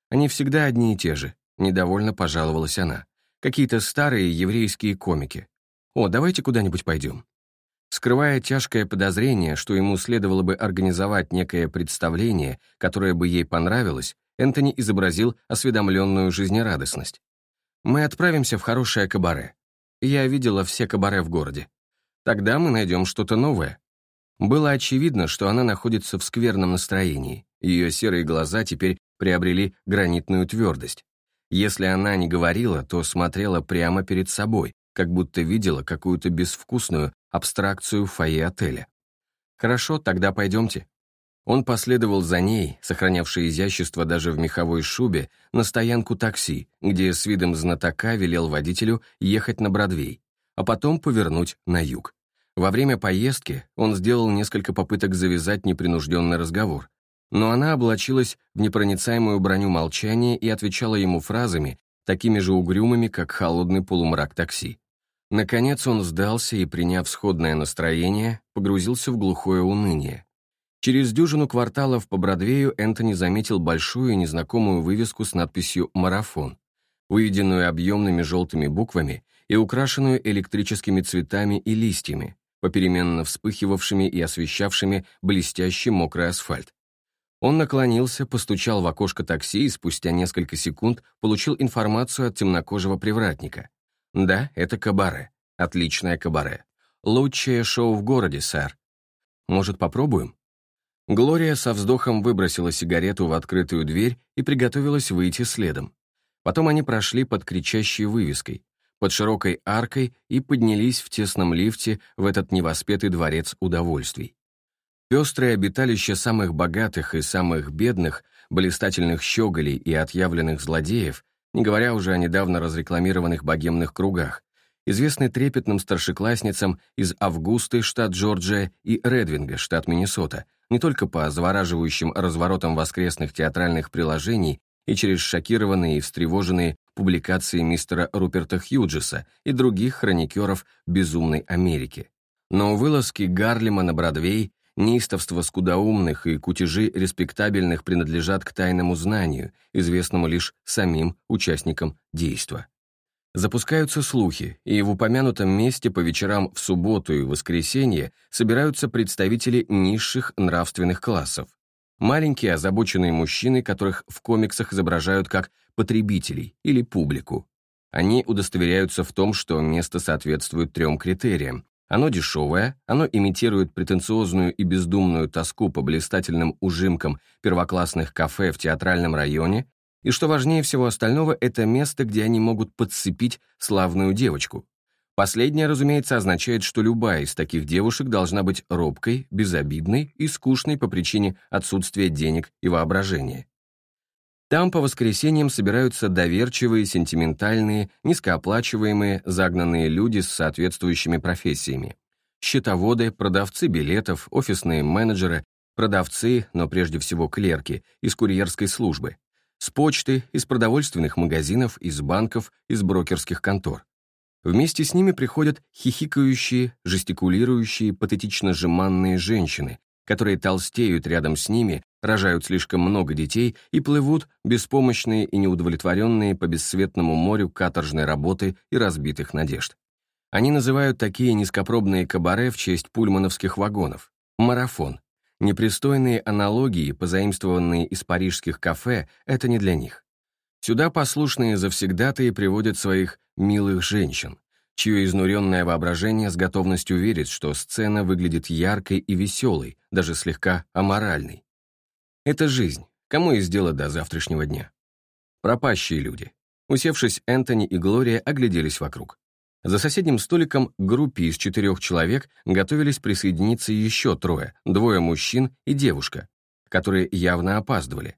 Они всегда одни и те же, недовольно пожаловалась она. Какие-то старые еврейские комики. О, давайте куда-нибудь пойдем. Скрывая тяжкое подозрение, что ему следовало бы организовать некое представление, которое бы ей понравилось, Энтони изобразил осведомленную жизнерадостность. Мы отправимся в хорошее кабаре. Я видела все кабаре в городе. Тогда мы найдем что-то новое. Было очевидно, что она находится в скверном настроении. Ее серые глаза теперь приобрели гранитную твердость. Если она не говорила, то смотрела прямо перед собой, как будто видела какую-то безвкусную абстракцию фойе отеля. «Хорошо, тогда пойдемте», он последовал за ней, сохранявший изящество даже в меховой шубе, на стоянку такси, где с видом знатока велел водителю ехать на Бродвей, а потом повернуть на юг. Во время поездки он сделал несколько попыток завязать непринужденный разговор, но она облачилась в непроницаемую броню молчания и отвечала ему фразами, такими же угрюмыми, как холодный полумрак такси. Наконец он сдался и, приняв сходное настроение, погрузился в глухое уныние. Через дюжину кварталов по Бродвею Энтони заметил большую незнакомую вывеску с надписью «Марафон», выведенную объемными желтыми буквами и украшенную электрическими цветами и листьями, попеременно вспыхивавшими и освещавшими блестящий мокрый асфальт. Он наклонился, постучал в окошко такси и спустя несколько секунд получил информацию от темнокожего привратника. «Да, это кабаре. Отличное кабаре. Лучшее шоу в городе, сэр. Может, попробуем?» Глория со вздохом выбросила сигарету в открытую дверь и приготовилась выйти следом. Потом они прошли под кричащей вывеской, под широкой аркой и поднялись в тесном лифте в этот невоспетый дворец удовольствий. Пестрое обиталище самых богатых и самых бедных, блистательных щеголей и отъявленных злодеев, не говоря уже о недавно разрекламированных богемных кругах, известный трепетным старшеклассницам из Августы, штат Джорджия, и Редвинга, штат Миннесота, не только по завораживающим разворотам воскресных театральных приложений и через шокированные и встревоженные публикации мистера Руперта Хьюджеса и других хроникеров безумной Америки. Но вылазки Гарлема на Бродвей, неистовство скудоумных и кутежи респектабельных принадлежат к тайному знанию, известному лишь самим участникам действа. Запускаются слухи, и в упомянутом месте по вечерам в субботу и воскресенье собираются представители низших нравственных классов. Маленькие озабоченные мужчины, которых в комиксах изображают как потребителей или публику. Они удостоверяются в том, что место соответствует трем критериям. Оно дешевое, оно имитирует претенциозную и бездумную тоску по блистательным ужимкам первоклассных кафе в театральном районе и, что важнее всего остального, это место, где они могут подцепить славную девочку. Последнее, разумеется, означает, что любая из таких девушек должна быть робкой, безобидной и скучной по причине отсутствия денег и воображения. Там по воскресеньям собираются доверчивые, сентиментальные, низкооплачиваемые, загнанные люди с соответствующими профессиями. Счетоводы, продавцы билетов, офисные менеджеры, продавцы, но прежде всего клерки, из курьерской службы, с почты, из продовольственных магазинов, из банков, из брокерских контор. Вместе с ними приходят хихикающие, жестикулирующие, патетично жеманные женщины, которые толстеют рядом с ними, рожают слишком много детей и плывут, беспомощные и неудовлетворенные по бесцветному морю каторжной работы и разбитых надежд. Они называют такие низкопробные кабаре в честь пульмановских вагонов. Марафон. Непристойные аналогии, позаимствованные из парижских кафе, это не для них. Сюда послушные завсегдатые приводят своих «милых женщин», чье изнуренное воображение с готовностью верит, что сцена выглядит яркой и веселой, даже слегка аморальной. Это жизнь. Кому из дела до завтрашнего дня? Пропащие люди. Усевшись, Энтони и Глория огляделись вокруг. За соседним столиком группе из четырех человек готовились присоединиться еще трое, двое мужчин и девушка, которые явно опаздывали.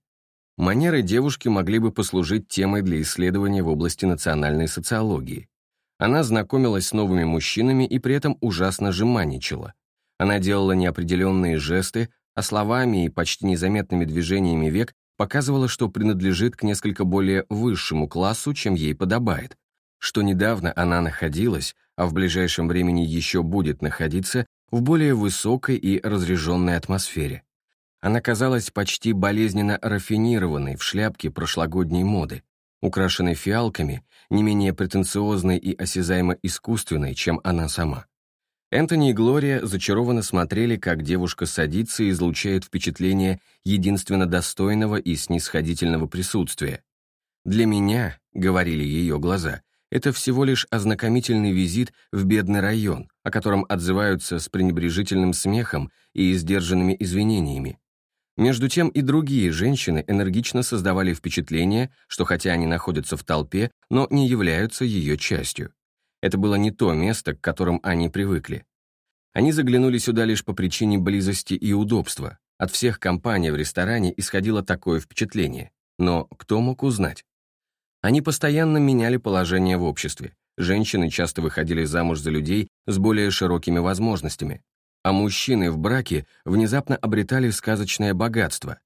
Манеры девушки могли бы послужить темой для исследования в области национальной социологии. Она знакомилась с новыми мужчинами и при этом ужасно жеманничала. Она делала неопределенные жесты, а словами и почти незаметными движениями век показывала, что принадлежит к несколько более высшему классу, чем ей подобает, что недавно она находилась, а в ближайшем времени еще будет находиться, в более высокой и разряженной атмосфере. Она казалась почти болезненно рафинированной в шляпке прошлогодней моды, украшенной фиалками, не менее претенциозной и осязаемо искусственной, чем она сама. Энтони и Глория зачарованно смотрели, как девушка садится и излучает впечатление единственно достойного и снисходительного присутствия. «Для меня», — говорили ее глаза, это всего лишь ознакомительный визит в бедный район, о котором отзываются с пренебрежительным смехом и сдержанными извинениями. Между тем и другие женщины энергично создавали впечатление, что хотя они находятся в толпе, но не являются ее частью. Это было не то место, к которым они привыкли. Они заглянули сюда лишь по причине близости и удобства. От всех компаний в ресторане исходило такое впечатление. Но кто мог узнать? Они постоянно меняли положение в обществе. Женщины часто выходили замуж за людей с более широкими возможностями, а мужчины в браке внезапно обретали сказочное богатство.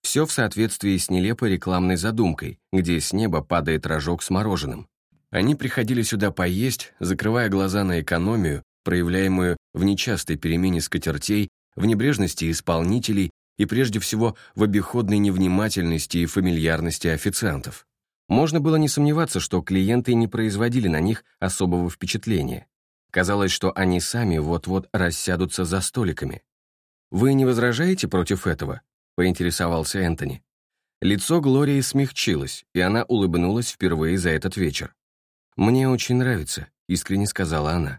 Все в соответствии с нелепой рекламной задумкой, где с неба падает рожок с мороженым. Они приходили сюда поесть, закрывая глаза на экономию, проявляемую в нечастой перемене скатертей, в небрежности исполнителей и прежде всего в обиходной невнимательности и фамильярности официантов. Можно было не сомневаться, что клиенты не производили на них особого впечатления. Казалось, что они сами вот-вот рассядутся за столиками. «Вы не возражаете против этого?» — поинтересовался Энтони. Лицо Глории смягчилось, и она улыбнулась впервые за этот вечер. «Мне очень нравится», — искренне сказала она.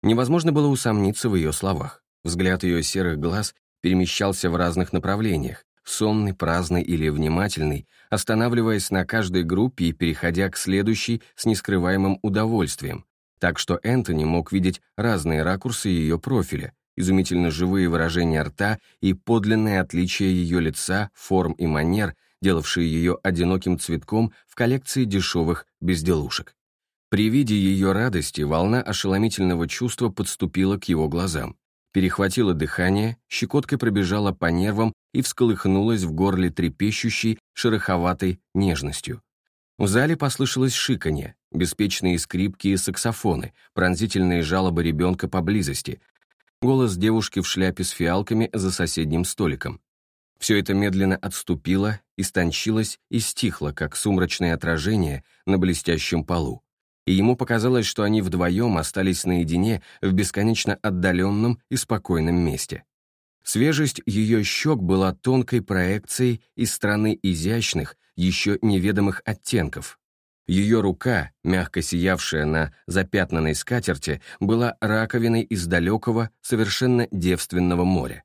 Невозможно было усомниться в ее словах. Взгляд ее серых глаз перемещался в разных направлениях, сонный, праздный или внимательный, останавливаясь на каждой группе и переходя к следующей с нескрываемым удовольствием, так что Энтони мог видеть разные ракурсы ее профиля, изумительно живые выражения рта и подлинное отличие ее лица, форм и манер, делавшие ее одиноким цветком в коллекции дешевых безделушек. При виде ее радости волна ошеломительного чувства подступила к его глазам перехватило дыхание, щекоткой пробежала по нервам и всколыхнулась в горле трепещущей, шероховатой нежностью. В зале послышалось шиканье, беспечные скрипки и саксофоны, пронзительные жалобы ребенка поблизости, голос девушки в шляпе с фиалками за соседним столиком. Все это медленно отступило, истончилось и стихло, как сумрачное отражение на блестящем полу и ему показалось, что они вдвоем остались наедине в бесконечно отдаленном и спокойном месте. Свежесть ее щек была тонкой проекцией из страны изящных, еще неведомых оттенков. Ее рука, мягко сиявшая на запятнанной скатерти, была раковиной из далекого, совершенно девственного моря.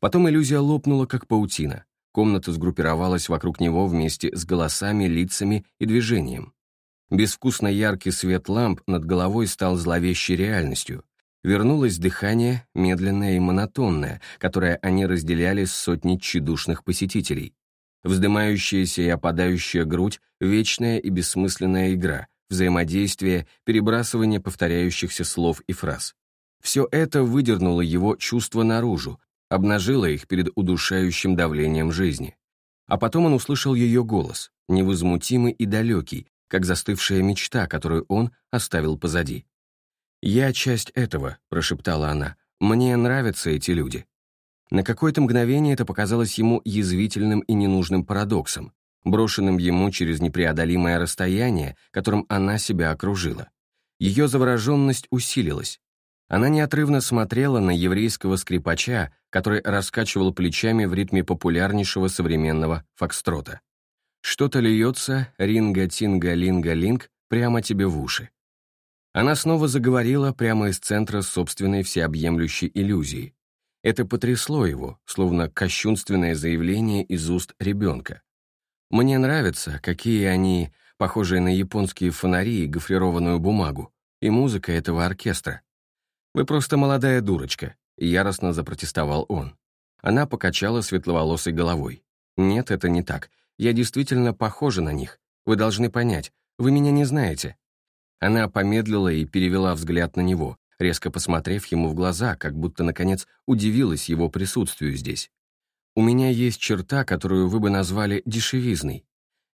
Потом иллюзия лопнула, как паутина. Комната сгруппировалась вокруг него вместе с голосами, лицами и движением. Безвкусно яркий свет ламп над головой стал зловещей реальностью. Вернулось дыхание, медленное и монотонное, которое они разделяли с сотней тщедушных посетителей. Вздымающаяся и опадающая грудь — вечная и бессмысленная игра, взаимодействие, перебрасывание повторяющихся слов и фраз. Все это выдернуло его чувства наружу, обнажило их перед удушающим давлением жизни. А потом он услышал ее голос, невозмутимый и далекий, как застывшая мечта, которую он оставил позади. «Я часть этого», — прошептала она. «Мне нравятся эти люди». На какое-то мгновение это показалось ему язвительным и ненужным парадоксом, брошенным ему через непреодолимое расстояние, которым она себя окружила. Ее завороженность усилилась. Она неотрывно смотрела на еврейского скрипача, который раскачивал плечами в ритме популярнейшего современного фокстрота. Что-то льется, ринга-тинга-линга-линг, прямо тебе в уши. Она снова заговорила прямо из центра собственной всеобъемлющей иллюзии. Это потрясло его, словно кощунственное заявление из уст ребенка. «Мне нравится, какие они, похожие на японские фонари и гофрированную бумагу, и музыка этого оркестра. «Вы просто молодая дурочка», — яростно запротестовал он. Она покачала светловолосой головой. «Нет, это не так. Я действительно похожа на них. Вы должны понять. Вы меня не знаете». Она помедлила и перевела взгляд на него, резко посмотрев ему в глаза, как будто, наконец, удивилась его присутствию здесь. «У меня есть черта, которую вы бы назвали дешевизной.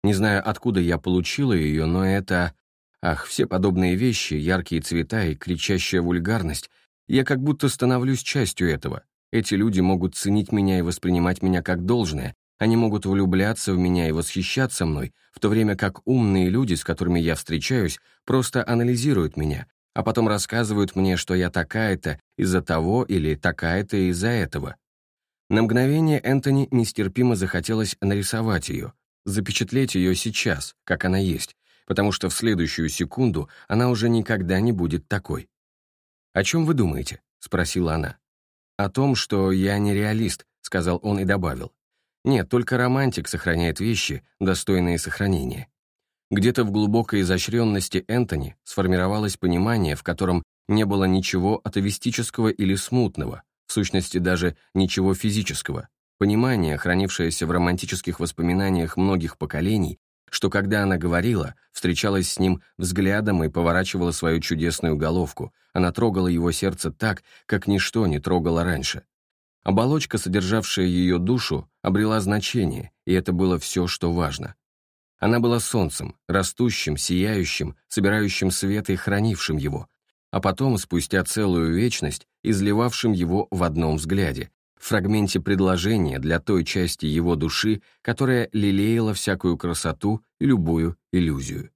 Не знаю, откуда я получила ее, но это... Ах, все подобные вещи, яркие цвета и кричащая вульгарность, я как будто становлюсь частью этого. Эти люди могут ценить меня и воспринимать меня как должное, они могут влюбляться в меня и восхищаться мной, в то время как умные люди, с которыми я встречаюсь, просто анализируют меня, а потом рассказывают мне, что я такая-то из-за того или такая-то из-за этого. На мгновение Энтони нестерпимо захотелось нарисовать ее, запечатлеть ее сейчас, как она есть, потому что в следующую секунду она уже никогда не будет такой. «О чем вы думаете?» — спросила она. «О том, что я не реалист», — сказал он и добавил. «Нет, только романтик сохраняет вещи, достойные сохранения». Где-то в глубокой изощренности Энтони сформировалось понимание, в котором не было ничего атовистического или смутного, в сущности даже ничего физического. Понимание, хранившееся в романтических воспоминаниях многих поколений что когда она говорила, встречалась с ним взглядом и поворачивала свою чудесную головку, она трогала его сердце так, как ничто не трогало раньше. Оболочка, содержавшая ее душу, обрела значение, и это было все, что важно. Она была солнцем, растущим, сияющим, собирающим свет и хранившим его, а потом, спустя целую вечность, изливавшим его в одном взгляде, фрагменте предложения для той части его души, которая лелеяла всякую красоту и любую иллюзию.